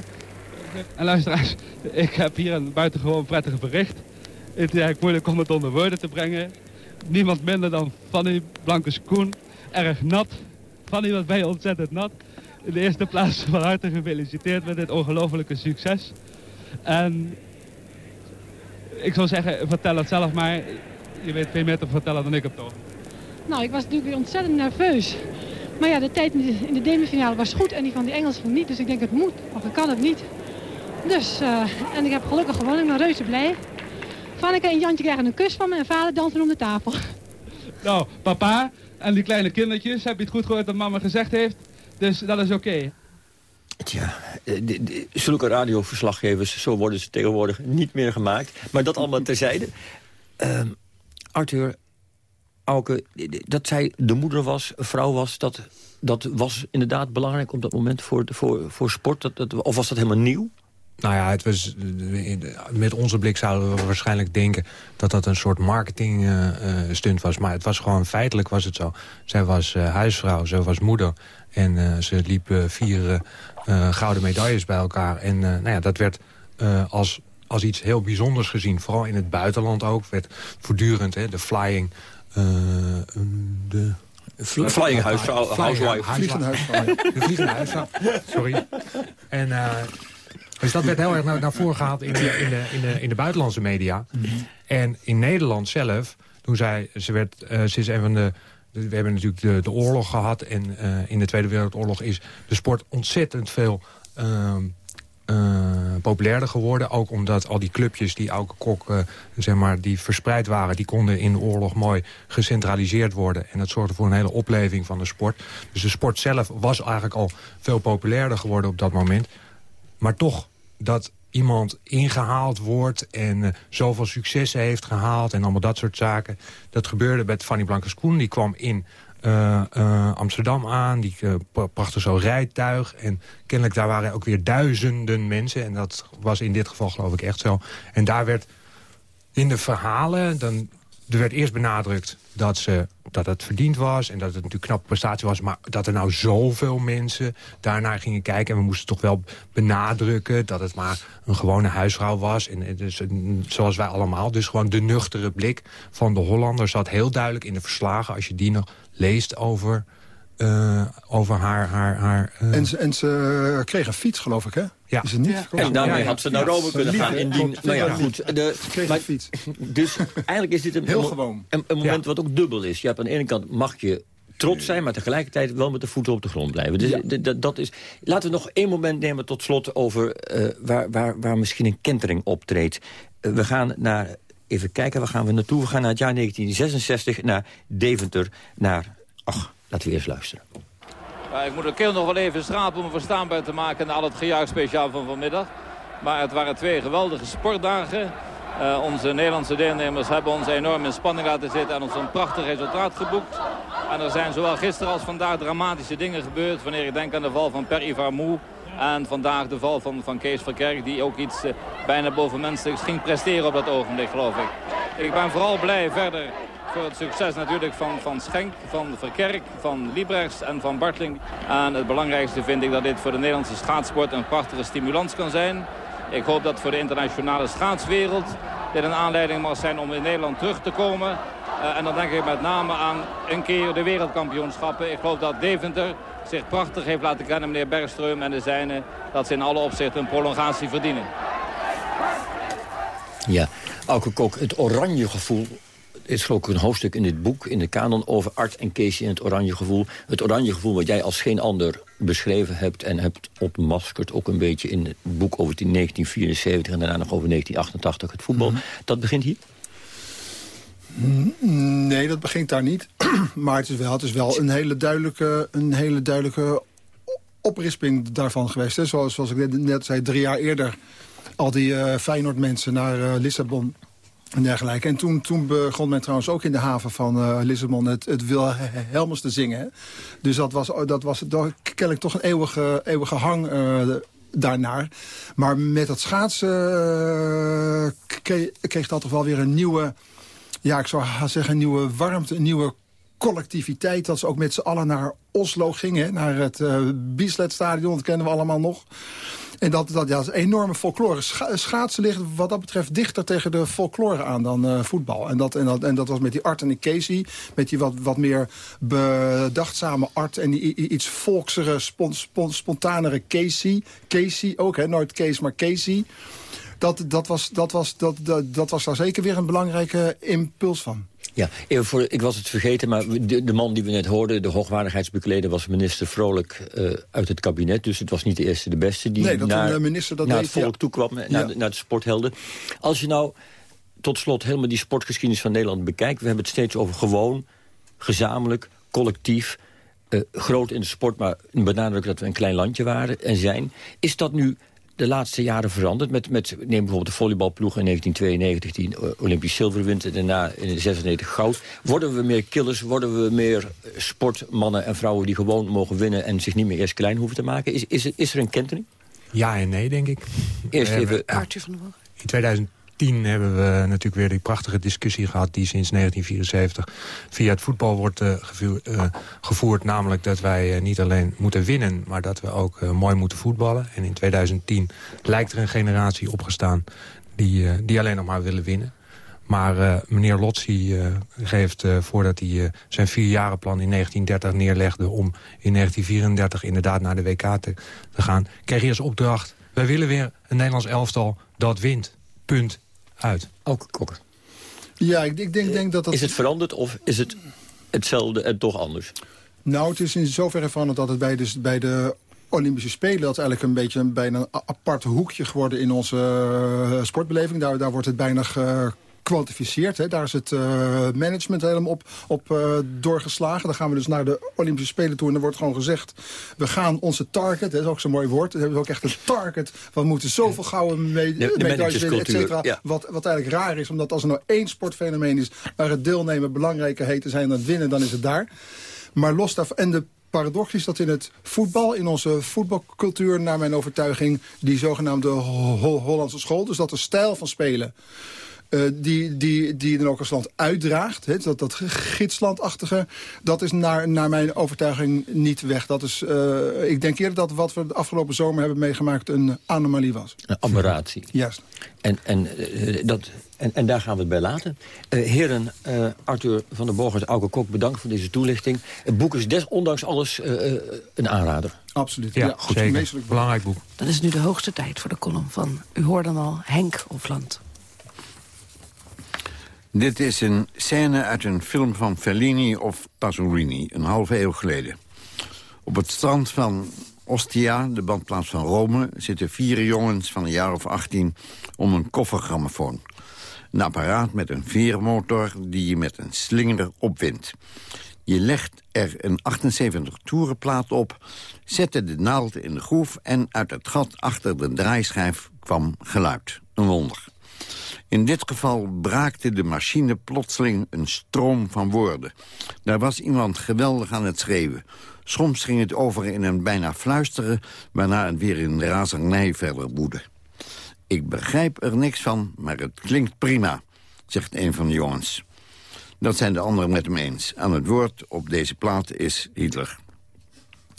En luisteraars, ik heb hier een buitengewoon prettig bericht. Het is eigenlijk moeilijk om het onder woorden te brengen. Niemand minder dan Fanny Blankers-Koen. Erg nat. Fanny was bij ontzettend nat. In de eerste plaats van harte gefeliciteerd met dit ongelofelijke succes. En ik zou zeggen, vertel het zelf maar. Je weet veel meer te vertellen dan ik heb toch. Nou, ik was natuurlijk weer ontzettend nerveus. Maar ja, de tijd in de, in de demifinale was goed en die van die Engelsen niet. Dus ik denk het moet, of ik kan het niet. Dus, eh, en ik heb gelukkig gewonnen. Ik ben reuze blij. Vanneke en Jantje krijgen een kus van me en vader dansen om de tafel. Nou, papa en die kleine kindertjes, heb je het goed gehoord wat mama gezegd heeft? Dus dat is oké. Tja, eh, de- de- zulke radioverslaggevers, zo worden ze tegenwoordig niet meer gemaakt. Maar dat allemaal terzijde. Ehm Arthur, Auke, dat zij de moeder was, vrouw was... dat, dat was inderdaad belangrijk op dat moment voor, voor, voor sport? Dat, dat, of was dat helemaal nieuw? Nou ja, het was, met onze blik zouden we waarschijnlijk denken... dat dat een soort marketing eh, eh, stunt was. Maar het was gewoon, feitelijk was het zo. Zij was eh, huisvrouw, zij was moeder. En ze liep vier gouden medailles bij elkaar. En nou ja, dat werd als, als iets heel bijzonders gezien. Vooral in het buitenland ook. Werd voortdurend hè, de flying... eh, de Flying housewife. Vliegende huisvrouw. Huisvrouw. Sorry. En, eh, dus dat werd heel erg naar, naar voren gehaald in de, in, de, in, de, in de buitenlandse media. En in Nederland zelf, toen zij, ze werd, eh, ze is een van de... We hebben natuurlijk de, de oorlog gehad. En in de Tweede Wereldoorlog is de sport ontzettend veel... ehm, eh, populairder geworden. Ook omdat al die clubjes die Auke Kok eh, zeg maar, die verspreid waren... die konden in de oorlog mooi gecentraliseerd worden. En dat zorgde voor een hele opleving van de sport. Dus de sport zelf was eigenlijk al veel populairder geworden op dat moment. Maar toch dat iemand ingehaald wordt en eh, zoveel successen heeft gehaald... en allemaal dat soort zaken. Dat gebeurde met Fanny Blankers-Koen. Die kwam in eh, eh, Amsterdam aan. Die uh, brachten zo rijtuig. En kennelijk daar waren ook weer duizenden mensen. En dat was in dit geval geloof ik echt zo. En daar werd in de verhalen... dan er werd eerst benadrukt dat, ze, dat het verdiend was... en dat het natuurlijk knappe prestatie was... maar dat er nou zoveel mensen daarnaar gingen kijken... en we moesten toch wel benadrukken dat het maar een gewone huisvrouw was. En, dus, zoals wij allemaal. Dus gewoon de nuchtere blik van de Hollander zat heel duidelijk in de verslagen... als je die nog leest over uh, over haar... haar, haar uh... en, ze, en ze kreeg een fiets, geloof ik, hè? Ja. Is het niet? Ja. En daarmee had ze naar Rome kunnen gaan. Indien, nou ja, goed. De, maar, fiets. Dus eigenlijk is dit een, Heel gewoon. een, een moment wat ook dubbel is. Je hebt aan de ene kant mag je trots zijn, maar tegelijkertijd wel met de voeten op de grond blijven. Dus ja. dat is, laten we nog één moment nemen tot slot over uh, waar, waar, waar misschien een kentering optreedt. Uh, we gaan naar, even kijken, waar gaan we naartoe? We gaan naar het jaar 1966, naar Deventer, naar... Ach, Laten we eerst luisteren. Ik moet de keel nog wel even schrapen om verstaanbaar te maken... na al het gejuich speciaal van vanmiddag. Maar het waren twee geweldige sportdagen. Uh, onze Nederlandse deelnemers hebben ons enorm in spanning laten zitten... en ons een prachtig resultaat geboekt. En er zijn zowel gisteren als vandaag dramatische dingen gebeurd... wanneer ik denk aan de val van Per Ivar Moe... En vandaag de val van, van Kees Verkerk, die ook iets uh, bijna bovenmenselijks ging presteren op dat ogenblik, geloof ik. Ik ben vooral blij verder voor het succes natuurlijk van, van Schenk, van Verkerk, van Liebrechts en van Bartling. En het belangrijkste vind ik dat dit voor de Nederlandse schaatsport een prachtige stimulans kan zijn. Ik hoop dat voor de internationale schaatswereld dit een aanleiding mag zijn om in Nederland terug te komen. Uh, en dan denk ik met name aan een keer de wereldkampioenschappen. Ik geloof dat Deventer zich prachtig heeft laten kennen, meneer Bergström en de zijnen. Dat ze in alle opzichten een prolongatie verdienen. Ja, Auke Kok, het oranje gevoel is ook een hoofdstuk in dit boek, in de kanon... over Art en Casey en het oranje gevoel. Het oranje gevoel wat jij als geen ander beschreven hebt... en hebt opmaskerd ook een beetje in het boek over 1974... en daarna nog over 1988, het voetbal. Mhm. Dat begint hier? Nee, dat begint daar niet. maar het is wel, het is wel een, hele duidelijke, een hele duidelijke oprisping daarvan geweest. Zoals, zoals ik net zei, drie jaar eerder... al die uh, Feyenoord-mensen naar uh, Lissabon en dergelijke. En toen, toen begon men trouwens ook in de haven van uh, Lissabon het, het Wilhelmus te zingen. Dus dat was, dat was kennelijk toch een eeuwige, eeuwige hang daarnaar. Maar met dat schaatsen kreeg dat toch wel weer een nieuwe... Ja, ik zou zeggen nieuwe warmte, een nieuwe collectiviteit. Dat ze ook met z'n allen naar Oslo gingen. Naar het uh, Biesletstadion, dat kennen we allemaal nog. En dat, dat, ja, enorme folklore. Scha schaatsen ligt wat dat betreft dichter tegen de folklore aan dan uh, voetbal. En dat, en, dat, en dat was met die Art en die Casey. Met die wat, wat meer bedachtzame Art en die iets volksere, spon, spon, spontanere Casey. Casey ook, hè, nooit Kees, maar Casey. Dat, dat, was, dat, was, dat, dat, dat was daar zeker weer een belangrijke impuls van. Ja, even voor, ik was het vergeten, maar de, de, man die we net hoorden... de hoogwaardigheidsbekleder was minister Vrolijk uh, uit het kabinet. Dus het was niet de eerste de beste die nee, dat naar, een minister dat naar deed, het volk ja. toekwam. Ja. Naar, de, naar de sporthelden. Als je nou tot slot helemaal die sportgeschiedenis van Nederland bekijkt... we hebben het steeds over gewoon, gezamenlijk, collectief... Uh, groot in de sport, maar benadrukken dat we een klein landje waren en zijn. Is dat nu de laatste jaren veranderd. Met, met, neem bijvoorbeeld de volleybalploeg in 1992... die Olympisch zilver wint en daarna in de 96 goud. Worden we meer killers, worden we meer sportmannen en vrouwen... die gewoon mogen winnen en zich niet meer eerst klein hoeven te maken? Is, is, is er een kentering? Ja en nee, denk ik. Eerst even... Arthur van der Boog. In 2010 hebben we natuurlijk weer die prachtige discussie gehad... die sinds 1974 via het voetbal wordt gevoerd, uh, gevoerd. Namelijk dat wij uh, niet alleen moeten winnen... maar dat we ook mooi moeten voetballen. En in 2010 lijkt er een generatie opgestaan... die, die alleen nog maar willen winnen. Maar meneer Lotzi geeft, voordat hij zijn vierjarenplan in 1930 neerlegde... om in 1934 inderdaad naar de WK te, te gaan... kreeg hij als opdracht... wij willen weer een Nederlands elftal dat wint. Punt uit. Ook kokker. Ja, ik, ik denk, denk dat dat... Is het veranderd of is het hetzelfde en toch anders? Nou, het is in zoverre veranderd dat het bij, dus, bij de Olympische Spelen... dat is eigenlijk een beetje een, bijna een apart hoekje geworden in onze uh, sportbeleving. Daar, daar wordt het bijna gekwantificeerd. Hè. Daar is het uh, management helemaal op, op uh, doorgeslagen. Dan gaan we dus naar de Olympische Spelen toe en er wordt gewoon gezegd... we gaan onze target, dat is ook zo'n mooi woord... we hebben ook echt een target, we moeten zoveel gouden me de, de medailles winnen, et cetera. Ja. Wat, wat eigenlijk raar is, omdat als er nou één sportfenomeen is... waar het deelnemen belangrijker heet te zijn dan het winnen, dan is het daar. Maar los daarvan... En de paradox is dat in het voetbal, in onze voetbalcultuur... naar mijn overtuiging, die zogenaamde Ho Hollandse school... dus dat de stijl van spelen eh, die, die, die je dan ook als land uitdraagt. Hè, dat, dat gidslandachtige, dat is naar, naar mijn overtuiging niet weg. Dat is, uh, ik denk eerder dat wat we de afgelopen zomer hebben meegemaakt een anomalie was. Een aberratie. Juist. En, en, uh, dat, en, en daar gaan we het bij laten. heren, Arthur van der Borgers, Auke Kok, bedankt voor deze toelichting. Het boek is desondanks alles een aanrader. Absoluut. Ja, goed. Zeker. Belangrijk boek. Dan is nu de hoogste tijd voor de column van, u hoorde dan al, Henk Hofland. Dit is een scène uit een film van Fellini of Pasolini, een halve eeuw geleden. Op het strand van Ostia, de bandplaats van Rome... zitten vier jongens van een jaar of 18 om een koffergrammofoon. Een apparaat met een veermotor die je met een slinger opwindt. Je legt er een 78 toerenplaat op, zette de naald in de groef... en uit het gat achter de draaischijf kwam geluid. Een wonder. In dit geval braakte de machine plotseling een stroom van woorden. Daar was iemand geweldig aan het schreeuwen. Soms ging het over in een bijna fluisteren... waarna het weer in razernij verder woedde. Ik begrijp er niks van, maar het klinkt prima, zegt een van de jongens. Dat zijn de anderen met hem eens. Aan het woord op deze plaat is Hitler.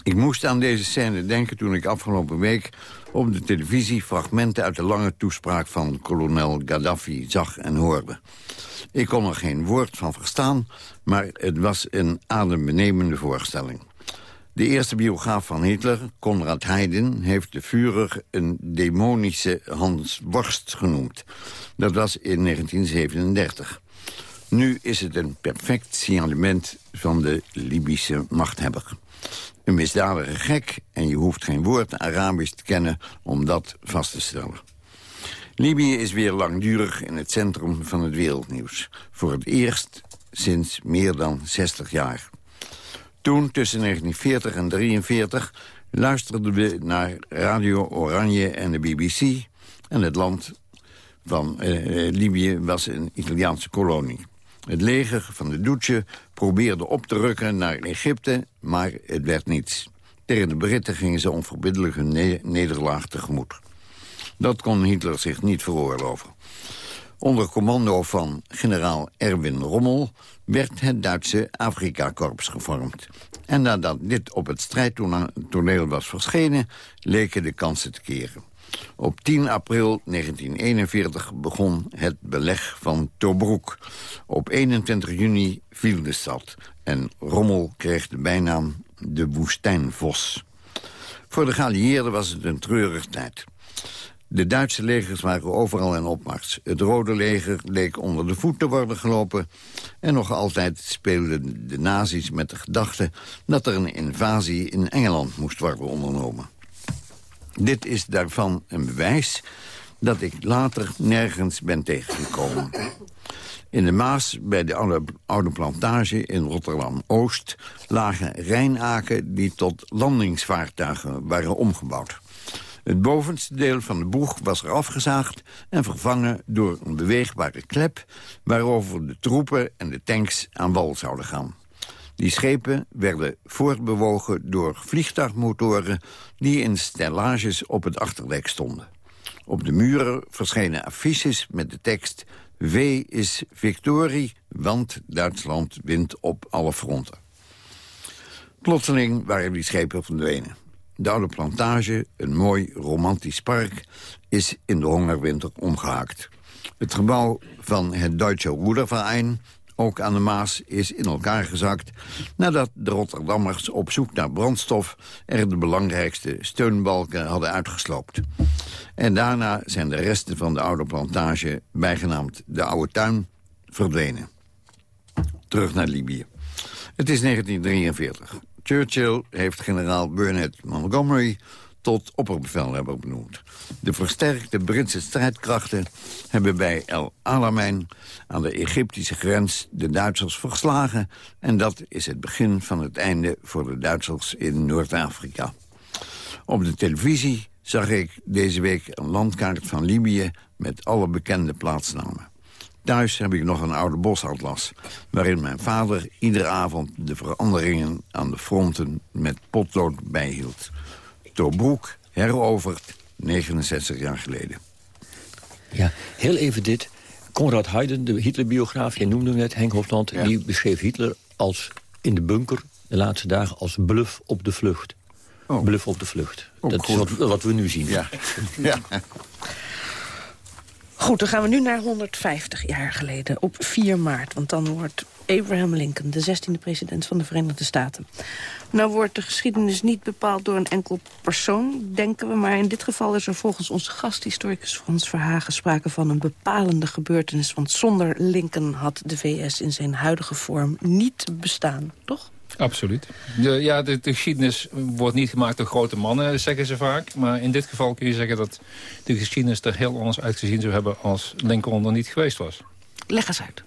Ik moest aan deze scène denken toen ik afgelopen week op de televisie fragmenten uit de lange toespraak van kolonel Gaddafi zag en hoorde. Ik kon er geen woord van verstaan, maar het was een adembenemende voorstelling. De eerste biograaf van Hitler, Konrad Heiden, heeft de Führer een demonische Hans Worst genoemd. Dat was in 1937. Nu is het een perfect signalement van de Libische machthebber een misdadige gek... en je hoeft geen woord Arabisch te kennen om dat vast te stellen. Libië is weer langdurig in het centrum van het wereldnieuws. Voor het eerst sinds meer dan 60 jaar. Toen, tussen 1940 en 1943, luisterden we naar Radio Oranje en de BBC... en het land van uh, Libië was een Italiaanse kolonie. Het leger van de Doetje probeerde op te rukken naar Egypte, maar het werd niets. Tegen de Britten gingen ze onverbiddelijk hun ne nederlaag tegemoet. Dat kon Hitler zich niet veroorloven. Onder commando van generaal Erwin Rommel werd het Duitse Afrika-korps gevormd. En nadat dit op het strijdtoneel was verschenen, leken de kansen te keren. Op 10 april 1941 begon het beleg van Tobruk. Op 21 juni viel de stad en Rommel kreeg de bijnaam de woestijnvos. Voor de geallieerden was het een treurig tijd. De Duitse legers waren overal in opmars. Het Rode Leger leek onder de voet te worden gelopen... en nog altijd speelden de nazi's met de gedachte... dat er een invasie in Engeland moest worden ondernomen. Dit is daarvan een bewijs dat ik later nergens ben tegengekomen. In de Maas, bij de oude, plantage in Rotterdam-Oost... lagen Rijnaken die tot landingsvaartuigen waren omgebouwd. Het bovenste deel van de boeg was er afgezaagd... en vervangen door een beweegbare klep... waarover de troepen en de tanks aan wal zouden gaan. Die schepen werden voortbewogen door vliegtuigmotoren... die in stellages op het achterdek stonden. Op de muren verschenen affiches met de tekst... V is victorie, want Duitsland wint op alle fronten. Plotseling waren die schepen verdwenen. De oude plantage, een mooi romantisch park, is in de hongerwinter omgehaakt. Het gebouw van het Duitse Ruderverein ook aan de Maas, is in elkaar gezakt... nadat de Rotterdammers op zoek naar brandstof... er de belangrijkste steunbalken hadden uitgesloopt. En daarna zijn de resten van de oude plantage, bijgenaamd de Oude Tuin, verdwenen. Terug naar Libië. Het is 1943. Churchill heeft generaal Burnett Montgomery tot opperbevelhebber benoemd. De versterkte Britse strijdkrachten hebben bij El Alamein aan de Egyptische grens de Duitsers verslagen... en dat is het begin van het einde voor de Duitsers in Noord-Afrika. Op de televisie zag ik deze week een landkaart van Libië met alle bekende plaatsnamen. Thuis heb ik nog een oude bosatlas... waarin mijn vader iedere avond de veranderingen aan de fronten met potlood bijhield. Tobruk heroverd 69 jaar geleden. Ja, heel even dit. Konrad Heiden, de Hitlerbiograaf, jij noemde hem net, Henk Hofland... die beschreef Hitler als in de bunker de laatste dagen als bluff op de vlucht. Bluff op de vlucht. dat is wat, wat, we nu zien. Ja. ja. Goed, dan gaan we nu naar 150 jaar geleden, op 4 maart. Want dan wordt Abraham Lincoln, de 16e president van de Verenigde Staten. Nou wordt de geschiedenis niet bepaald door een enkel persoon, denken we. Maar in dit geval is er volgens onze gasthistoricus Frans Verhagen... sprake van een bepalende gebeurtenis. Want zonder Lincoln had de VS in zijn huidige vorm niet bestaan, toch? Absoluut. De, ja, de, de, geschiedenis wordt niet gemaakt door grote mannen, zeggen ze vaak. Maar in dit geval kun je zeggen dat de geschiedenis er heel anders uitgezien zou hebben... als Lincoln er niet geweest was. Leg eens uit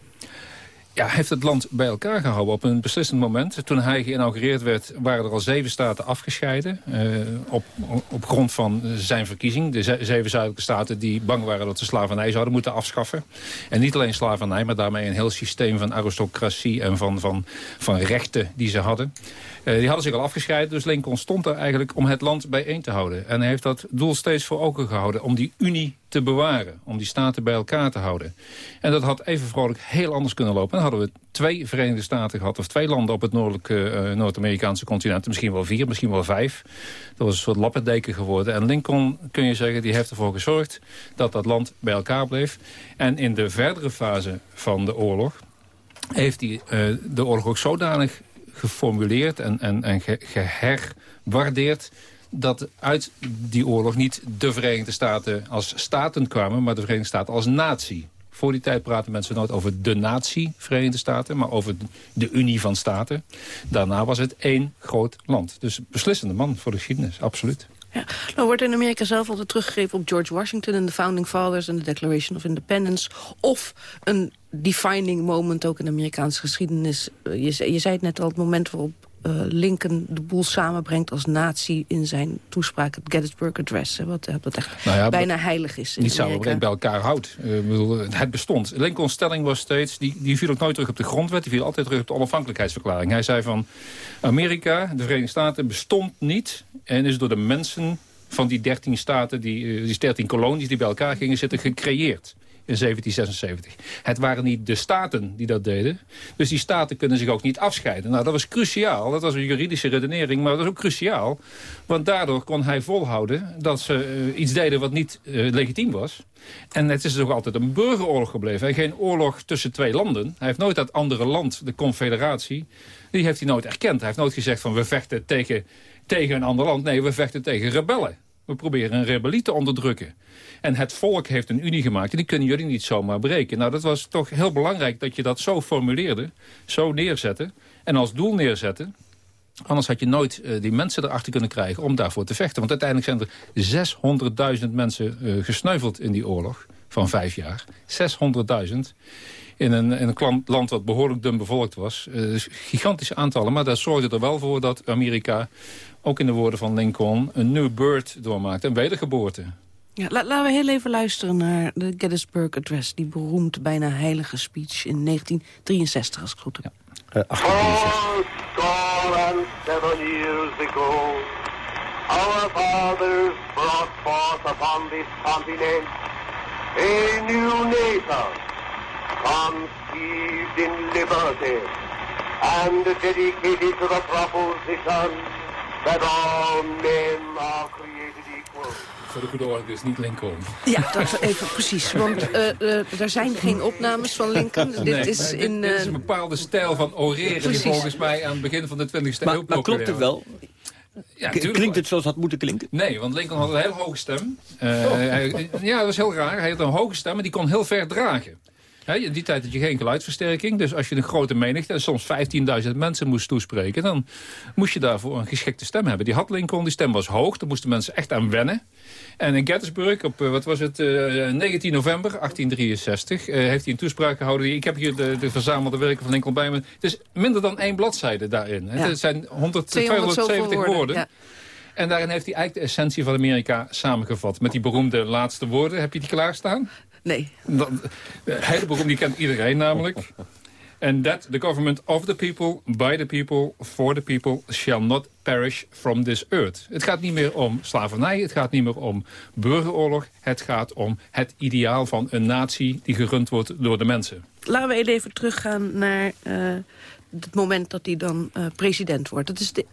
ja, heeft het land bij elkaar gehouden op een beslissend moment. Toen hij geïnaugureerd werd, waren er al zeven staten afgescheiden. Uh, op, op grond van zijn verkiezing. De zeven zuidelijke staten die bang waren dat ze slavernij zouden moeten afschaffen. En niet alleen slavernij, maar daarmee een heel systeem van aristocratie... en van, van, van rechten die ze hadden. Uh, die hadden zich al afgescheiden, dus Lincoln stond er eigenlijk om het land bijeen te houden. En hij heeft dat doel steeds voor ogen gehouden, om die unie te bewaren. Om die staten bij elkaar te houden. En dat had even vrolijk heel anders kunnen lopen. Dan hadden we twee Verenigde Staten gehad... of twee landen op het noordelijke uh, Noord-Amerikaanse continent. Misschien wel vier, misschien wel vijf. Dat was een soort lappendeken geworden. En Lincoln, kun je zeggen, die heeft ervoor gezorgd... dat dat land bij elkaar bleef. En in de verdere fase van de oorlog... heeft hij uh, de oorlog ook zodanig geformuleerd en, en, en ge, geherwaardeerd dat uit die oorlog niet de Verenigde Staten als staten kwamen... maar de Verenigde Staten als natie. Voor die tijd praten mensen nooit over de natie Verenigde Staten... maar over de Unie van Staten. Daarna was het één groot land. Dus beslissende man voor de geschiedenis, absoluut. Ja. Nou wordt in Amerika zelf altijd teruggegrepen op George Washington... en de Founding Fathers en de Declaration of Independence. Of een defining moment ook in de Amerikaanse geschiedenis. Je, je zei het net al, het moment waarop Lincoln de boel samenbrengt als natie in zijn toespraak, het Gettysburg Address. Hè, wat, wat echt nou ja, bijna heilig is. Niet samenbrengt bij elkaar houdt. Uh, het bestond. Lincoln's stelling was steeds, die, die viel ook nooit terug op de grondwet, die viel altijd terug op de onafhankelijkheidsverklaring. Hij zei van Amerika, de Verenigde Staten, bestond niet en is door de mensen van die 13 staten, die, die 13 kolonies die bij elkaar gingen zitten, gecreëerd in 1776. Het waren niet de staten die dat deden. Dus die staten kunnen zich ook niet afscheiden. Nou, dat was cruciaal. Dat was een juridische redenering, maar dat was ook cruciaal. Want daardoor kon hij volhouden dat ze uh, iets deden wat niet uh, legitiem was. En het is ook altijd een burgeroorlog gebleven. Geen oorlog tussen twee landen. Hij heeft nooit dat andere land, de confederatie... die heeft hij nooit erkend. Hij heeft nooit gezegd van we vechten tegen, tegen een ander land. Nee, we vechten tegen rebellen. We proberen een rebellie te onderdrukken. En het volk heeft een unie gemaakt en die kunnen jullie niet zomaar breken. Nou, dat was toch heel belangrijk dat je dat zo formuleerde, zo neerzette en als doel neerzette. Anders had je nooit uh, die mensen erachter kunnen krijgen om daarvoor te vechten. Want uiteindelijk zijn er 600.000 mensen uh, gesneuveld in die oorlog van vijf jaar. 600.000 in een, in een land wat behoorlijk dun bevolkt was. Uh, gigantische aantallen, maar dat zorgde er wel voor dat Amerika... ook in de woorden van Lincoln een new birth doormaakte, een wedergeboorte. Ja, laten we heel even luisteren naar de Gettysburg Address. Die beroemd, bijna heilige speech in 1963, als ik goed heb. Ja. Uh, 1863. years ago, our fathers brought forth upon this continent a new nation, conceived in liberty and dedicated to the proposition that all men are created equal voor de goede orde, dus niet Lincoln. Ja, dat is even precies. Want uh, uh, er zijn geen opnames van Lincoln. Nee, dit, is in, dit, is een bepaalde stijl van oreren... Precies. die volgens mij aan het begin van de 20e eeuw... Maar klopt het wel? Ja, Klinkt het zoals het had moeten klinken? Nee, want Lincoln had een heel hoge stem. Uh, oh. hij, ja, dat was heel raar. Hij had een hoge stem en die kon heel ver dragen. In die tijd had je geen geluidsversterking. Dus als je een grote menigte, en soms 15.000 mensen moest toespreken... dan moest je daarvoor een geschikte stem hebben. Die had Lincoln, die stem was hoog. Daar moesten mensen echt aan wennen. En in Gettysburg, op eh, wat was het, uh, eh, 19 november 1863, uh, eh, heeft hij een toespraak gehouden. Ik heb hier de, de, verzamelde werken van Lincoln bij me. Het is minder dan één bladzijde daarin. Ja. Het zijn 100, 270 woorden. Ja. En daarin heeft hij eigenlijk de essentie van Amerika samengevat. Met die beroemde laatste woorden. Heb je die klaarstaan? Nee. Hele beroemde, die kent iedereen namelijk. And that the government of the people, by the people, for the people... shall not perish from this earth. Het gaat niet meer om slavernij, het gaat niet meer om burgeroorlog. Het gaat om het ideaal van een natie die gerund wordt door de mensen. Laten we even teruggaan naar uh, het moment dat hij dan uh, president wordt. Dat is de,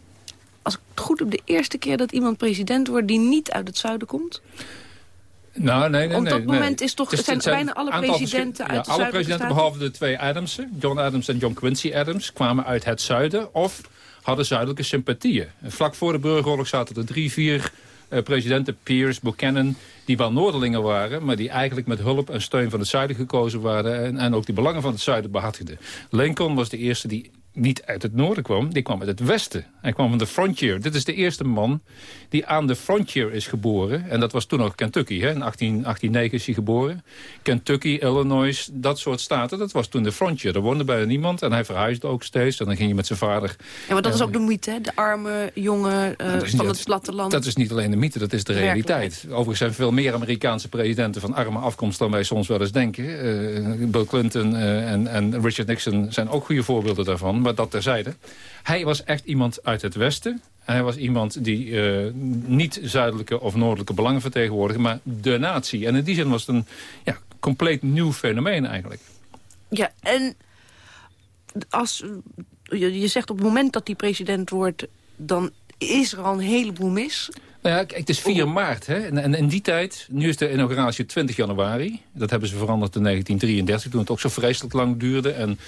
als ik het goed heb, de eerste keer dat iemand president wordt... die niet uit het zuiden komt? Nou, nee, nee, Op dat nee, moment is toch, het zijn, bijna alle presidenten uit ja, de alle presidenten behalve de twee Adamsen, John Adams en John Quincy Adams, kwamen uit het zuiden of hadden zuidelijke sympathieën. Vlak voor de burgeroorlog zaten er drie, vier uh, presidenten, Pierce, Buchanan, die wel Noorderlingen waren... maar die eigenlijk met hulp en steun van het zuiden gekozen waren... en, en ook die belangen van het zuiden behartigden. Lincoln was de eerste die niet uit het noorden kwam, die kwam uit het westen. Hij kwam van de frontier. Dit is de eerste man die aan de frontier is geboren. En dat was toen nog Kentucky, hè? in 18, 1809 is hij geboren. Kentucky, Illinois, dat soort staten, dat was toen de frontier. Daar woonde bijna niemand en hij verhuisde ook steeds. En dan ging je met zijn vader... Ja, maar dat is ook de mythe, hè? de arme jongen uh, van het platteland. Dat is niet alleen de mythe, dat is de realiteit. Overigens zijn veel meer Amerikaanse presidenten van arme afkomst... dan wij soms wel eens denken. Uh, Bill Clinton uh, en, en Richard Nixon zijn ook goede voorbeelden daarvan maar dat terzijde. Hij was echt iemand uit het Westen. Hij was iemand die uh, niet zuidelijke of noordelijke belangen vertegenwoordigde... maar de natie. En in die zin was het een ja, compleet nieuw fenomeen eigenlijk. Ja, en als, je, je zegt op het moment dat hij president wordt... dan is er al een heleboel mis. Nou ja, kijk, het is 4 maart. Hè? En, en in die tijd, nu is de inauguratie 20 januari. Dat hebben ze veranderd in 1933, toen het ook zo vreselijk lang duurde. En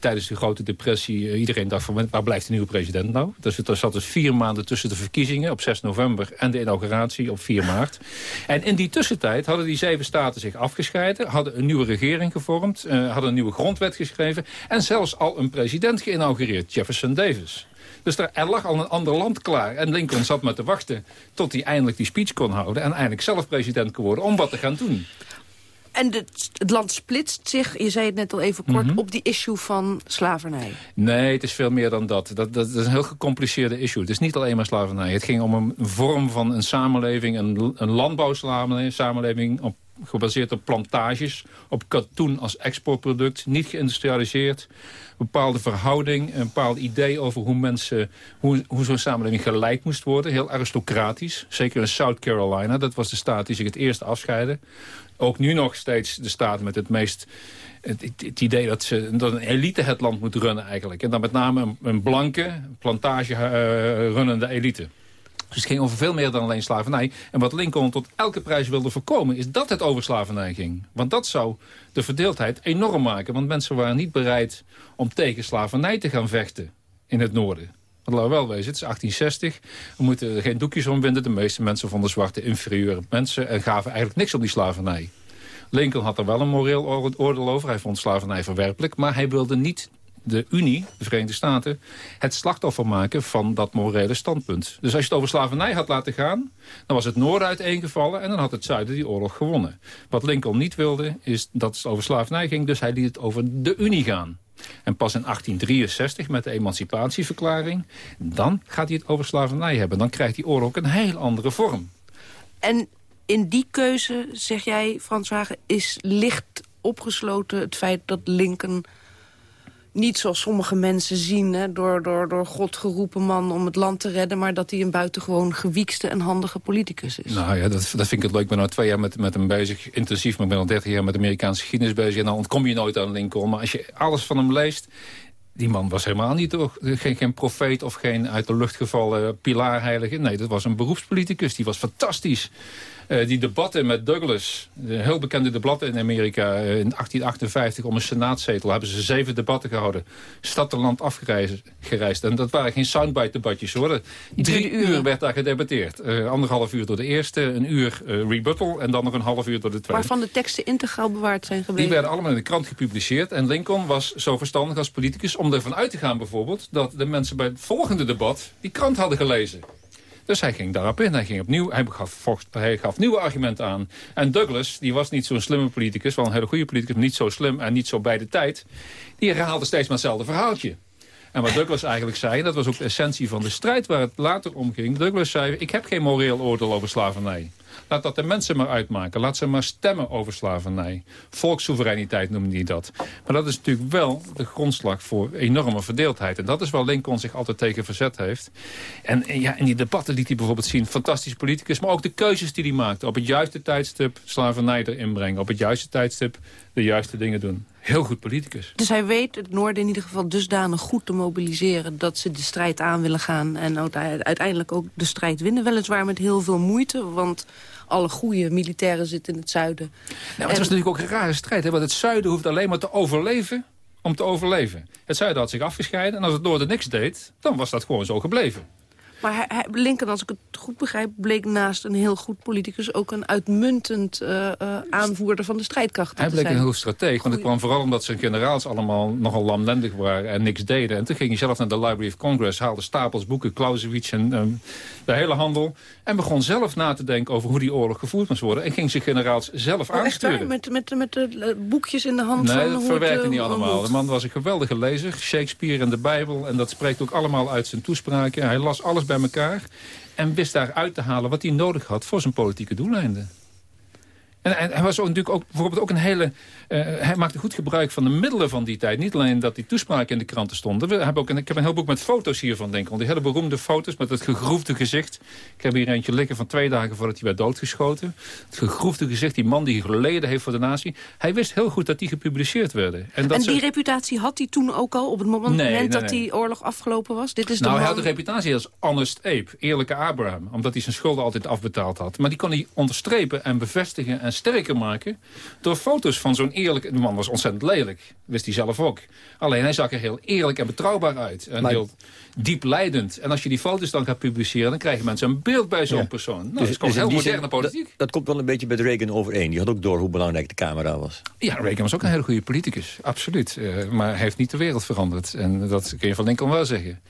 tijdens de grote depressie, uh, iedereen dacht van, waar blijft de nieuwe president nou? Dus er zat dus vier maanden tussen de verkiezingen op 6 november... en de inauguratie op 4 maart. En in die tussentijd hadden die zeven staten zich afgescheiden... hadden een nieuwe regering gevormd, uh, hadden een nieuwe grondwet geschreven... en zelfs al een president geïnaugureerd, Jefferson Davis. Dus er, er, lag al een ander land klaar. En Lincoln zat maar te wachten tot hij eindelijk die speech kon houden... en eindelijk zelf president kon worden om wat te gaan doen. En het, het, land splitst zich, je zei het net al even kort, mm -hmm. op die issue van slavernij. Nee, het is veel meer dan dat. Dat, dat. dat, is een heel gecompliceerde issue. Het is niet alleen maar slavernij. Het ging om een vorm van een samenleving, een, een landbouwsamenleving... Op, gebaseerd op plantages, op katoen als exportproduct, niet geïndustrialiseerd. Bepaalde verhouding, een bepaald idee over hoe mensen, hoe, hoe zo'n samenleving geleid moest worden. Heel aristocratisch, zeker in South Carolina. Dat was de staat die zich het eerst afscheidde ook nu nog steeds de staat met het meest... Het, idee dat, ze, dat een elite het land moet runnen eigenlijk. En dan met name een, een blanke, plantage uh, runnende elite. Dus het ging over veel meer dan alleen slavernij. En wat Lincoln tot elke prijs wilde voorkomen... is dat het over slavernij ging. Want dat zou de verdeeldheid enorm maken. Want mensen waren niet bereid om tegen slavernij te gaan vechten in het noorden. Want laten we wel wezen, het is 1860. We moeten er geen doekjes omwinden. De meeste mensen vonden zwarte inferieure mensen... en gaven eigenlijk niks op die slavernij. Lincoln had er wel een moreel oordeel over. Hij vond slavernij verwerpelijk. Maar hij wilde niet de Unie, de Verenigde Staten... het slachtoffer maken van dat morele standpunt. Dus als je het over slavernij had laten gaan... dan was het noorden uiteengevallen en dan had het zuiden die oorlog gewonnen. Wat Lincoln niet wilde, is dat het over slavernij ging... dus hij liet het over de Unie gaan. En pas in 1863 met de emancipatieverklaring... dan gaat hij het over slavernij hebben. Dan krijgt die oorlog een heel andere vorm. En in die keuze, zeg jij, Frans Wagen, is licht opgesloten het feit dat Lincoln niet zoals sommige mensen zien... Hè, door, door, door God geroepen man om het land te redden... maar dat hij een buitengewoon gewiekste en handige politicus is. Nou ja, dat, dat vind ik het leuk. Ik ben al twee jaar met, met hem bezig, intensief. Maar ik ben al dertig jaar met Amerikaanse geschiedenis bezig. En dan ontkom je nooit aan Lincoln. Maar als je alles van hem leest... Die man was helemaal niet toch, geen, geen profeet of geen uit de lucht gevallen pilaarheilige. Nee, dat was een beroepspoliticus. Die was fantastisch. Uh, die debatten met Douglas, heel bekende debatten in Amerika... Uh, in 1858 om een senaatzetel hebben ze zeven debatten gehouden. Stad en land afgereisd. En dat waren geen soundbite-debatjes hoor. Drie uur werd daar gedebatteerd. Uh, anderhalf uur door de eerste, een uur rebuttal... en dan nog een half uur door de tweede. Waarvan de teksten integraal bewaard zijn gebleven? Die werden allemaal in de krant gepubliceerd. En Lincoln was zo verstandig als politicus om ervan uit te gaan bijvoorbeeld... dat de mensen bij het volgende debat die krant hadden gelezen. Dus hij ging daarop in. Hij, ging opnieuw, hij, gaf, hij gaf nieuwe argumenten aan. En Douglas, die was niet zo'n slimme politicus... wel een hele goede politicus, niet zo slim en niet zo bij de tijd... die herhaalde steeds maar hetzelfde verhaaltje. En wat Douglas eigenlijk zei, en dat was ook de essentie van de strijd waar het later om ging. Douglas zei, ik heb geen moreel oordeel over slavernij. Laat dat de mensen maar uitmaken. Laat ze maar stemmen over slavernij. Volkssoevereiniteit noemde hij dat. Maar dat is natuurlijk wel de grondslag voor enorme verdeeldheid. En dat is waar Lincoln zich altijd tegen verzet heeft. En, ja, in die debatten liet hij bijvoorbeeld zien... fantastisch politicus, maar ook de keuzes die hij maakte. Op het juiste tijdstip slavernij erin brengen. Op het juiste tijdstip de juiste dingen doen. Heel goed politicus. Dus hij weet het Noorden in ieder geval dusdanig goed te mobiliseren... dat ze de strijd aan willen gaan en uiteindelijk ook de strijd winnen. Weliswaar met heel veel moeite, want alle goede militairen zitten in het zuiden. Maar het was natuurlijk ook een rare strijd. Hè? Want het zuiden hoeft alleen maar te overleven om te overleven. Het zuiden had zich afgescheiden en als het noorden niks deed... dan was dat gewoon zo gebleven. Maar hij, hij, Lincoln, als ik het goed begrijp, bleek naast een heel goed politicus... ook een uitmuntend uh, uh, aanvoerder van de strijdkrachten Hij bleek zijn. een heel strateeg, want het kwam vooral omdat zijn generaals allemaal nogal lamlendig waren en niks deden. En toen ging hij zelf naar de Library of Congress, haalde stapels boeken, Clausewitz en um, de hele handel. En begon zelf na te denken over hoe die oorlog gevoerd moest worden. En ging zijn generaals zelf oh, aansturen. Met, met, met de boekjes in de hand nee, van dat verwerkte niet allemaal. De man was een geweldige lezer, Shakespeare en de Bijbel. En dat spreekt ook allemaal uit zijn toespraken. Hij las alles bij elkaar en wist daar uit te halen wat hij nodig had voor zijn politieke doeleinden. En, en hij was ook natuurlijk ook, bijvoorbeeld ook een hele... Uh, hij maakte goed gebruik van de middelen van die tijd. Niet alleen dat die toespraken in de kranten stonden. We hebben ook een, ik heb een heel boek met foto's hiervan, denk ik. Die hele beroemde foto's met het gegroefde gezicht. Ik heb hier eentje liggen van twee dagen voordat hij werd doodgeschoten. Het gegroefde gezicht, die man die geleden heeft voor de natie. Hij wist heel goed dat die gepubliceerd werden. En, dat en die ze... reputatie had hij toen ook al op het moment, nee, nee, dat nee. die oorlog afgelopen was? Dit is de nou, man... hij had de reputatie als honest ape, eerlijke Abraham. Omdat hij zijn schulden altijd afbetaald had. Maar die kon hij onderstrepen en bevestigen en sterker maken door foto's van zo'n eerlijke... De man was ontzettend lelijk, wist hij zelf ook. Alleen hij zag er heel eerlijk en betrouwbaar uit. En Maar- heel diep leidend. En als je die foto's dan gaat publiceren... dan krijgen mensen een beeld bij zo'n Ja. persoon. Nou, Dus- dat is gewoon dus heel moderne zin, politiek. Dat, dat komt wel een beetje met Reagan overeen. Die had ook door hoe belangrijk de camera was. Ja, Reagan was ook een hele goede politicus. Absoluut. Eh, maar hij heeft niet de wereld veranderd. En dat kun je van Lincoln wel zeggen.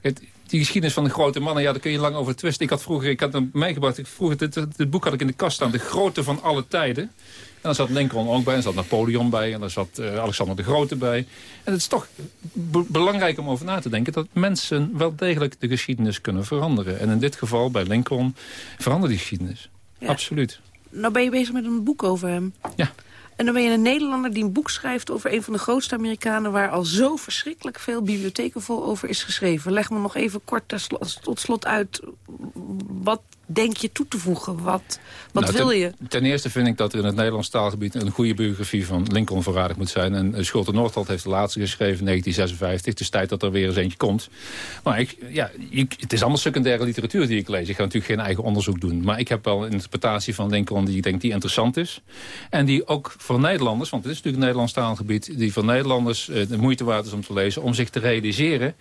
Het, die geschiedenis van de grote mannen, ja, daar kun je lang over twisten. Ik had vroeger, ik had hem meegebracht, ik, vroeger, dit, boek had ik in de kast staan. De grote van alle tijden. En daar zat Lincoln ook bij, en zat Napoleon bij, en daar zat eh, Alexander de Grote bij. En het is toch be- belangrijk om over na te denken... dat mensen wel degelijk de geschiedenis kunnen veranderen. En in dit geval, bij Lincoln, veranderde die geschiedenis. Absoluut. Nou ben je bezig met een boek over hem. Ja. En dan ben je een Nederlander die een boek schrijft over een van de grootste Amerikanen... waar al zo verschrikkelijk veel bibliotheken vol over is geschreven. Leg me nog even kort tot slot uit. Wat denk je toe te voegen? Wat, wat Nou, wil ten, je? Ten eerste vind ik dat er in het Nederlands taalgebied... een goede biografie van Lincoln voorradig moet zijn. En eh, Schulte Noordholt heeft de laatste geschreven in 1956. Het is tijd dat er weer eens eentje komt. Maar ik, ja, ik, het is allemaal secundaire literatuur die ik lees. Ik ga natuurlijk geen eigen onderzoek doen. Maar ik heb wel een interpretatie van Lincoln die ik denk die interessant is. En die ook voor Nederlanders, want het is natuurlijk een Nederlands taalgebied... die voor Nederlanders eh, de moeite waard is om te lezen... om zich te realiseren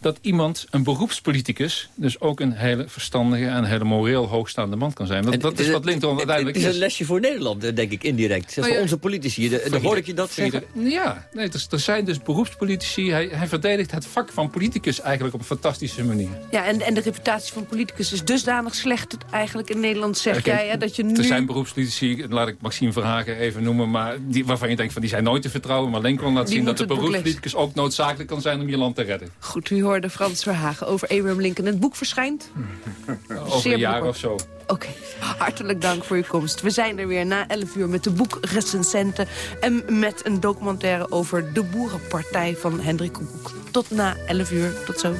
dat iemand, een beroepspoliticus... dus ook een hele verstandige en hele moreel hoogstaande man kan zijn. Dat, dat is wat Lincoln uiteindelijk Het is is. een lesje voor Nederland, eh, denk ik, indirect. Dat is voor ja, onze politici. De, de, hoor ik je dat zeggen? Ja, nee, er, er zijn dus beroepspolitici. Hij, hij verdedigt het vak van politicus eigenlijk op een fantastische manier. Ja, en, en de reputatie van politicus is dusdanig slecht... dat eigenlijk in Nederland zeg jij hè, dat je nu... Er zijn beroepspolitici, laat ik Maxime Verhagen even noemen... Maar die, waarvan je denkt van die zijn nooit te vertrouwen. Maar Lincoln laat Die zien dat de beroepspoliticus ook noodzakelijk kan zijn om je land te redden. Goed, u hoorde Frans Verhagen over Abraham Lincoln. Het boek verschijnt. Over Zeer jaar of zo. Oké, hartelijk dank voor uw komst. We zijn er weer na 11 uur met de boekrecensenten... en met een documentaire over de boerenpartij van Hendrik Koekoek. Tot na 11 uur. Tot zo.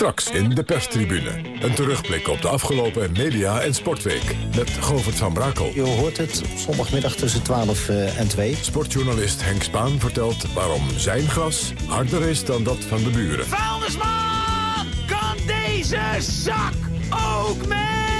Straks in de perstribune. Een terugblik op de afgelopen media- en sportweek. Met Govert van Brakel. Je hoort het zondagmiddag tussen 12 eh, en 2. Sportjournalist Henk Spaan vertelt waarom zijn gras harder is dan dat van de buren. Vuilnisman, kan deze zak ook mee?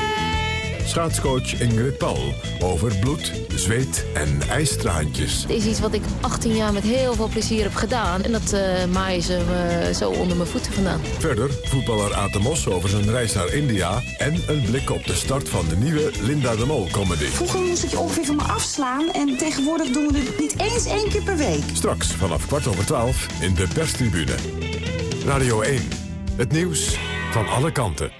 Schaatscoach Ingrid Paul over bloed, zweet en ijstraantjes. Het is iets wat ik 18 jaar met heel veel plezier heb gedaan. En dat eh maaien ze me zo onder mijn voeten vandaan. Verder voetballer Aad de Mos over zijn reis naar India... en een blik op de start van de nieuwe Linda de Mol comedy. Vroeger moest ik je ongeveer van me afslaan en tegenwoordig doen we het niet eens één keer per week. Straks vanaf kwart over twaalf in de perstribune. Radio 1, het nieuws van alle kanten.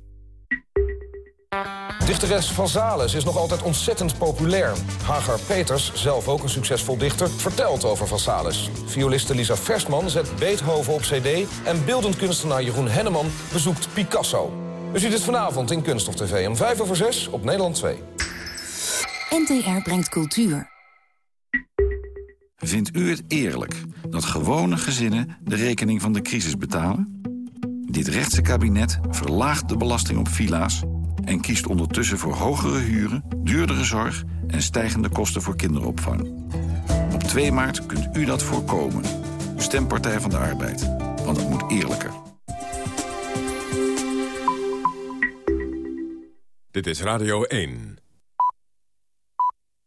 Dichteres Van Zales is nog altijd ontzettend populair. Hagar Peters, zelf ook een succesvol dichter, vertelt over Van Zales. Violiste Lisa Versman zet Beethoven op cd... en beeldend kunstenaar Jeroen Henneman bezoekt Picasso. U ziet het vanavond in Kunst of TV om 5 over 6 op Nederland 2. NTR brengt cultuur. Vindt u het eerlijk dat gewone gezinnen de rekening van de crisis betalen? Dit rechtse kabinet verlaagt de belasting op villa's en kiest ondertussen voor hogere huren, duurdere zorg en stijgende kosten voor kinderopvang. Op 2 maart kunt u dat voorkomen. Stem Partij van de Arbeid, want het moet eerlijker. Dit is Radio 1.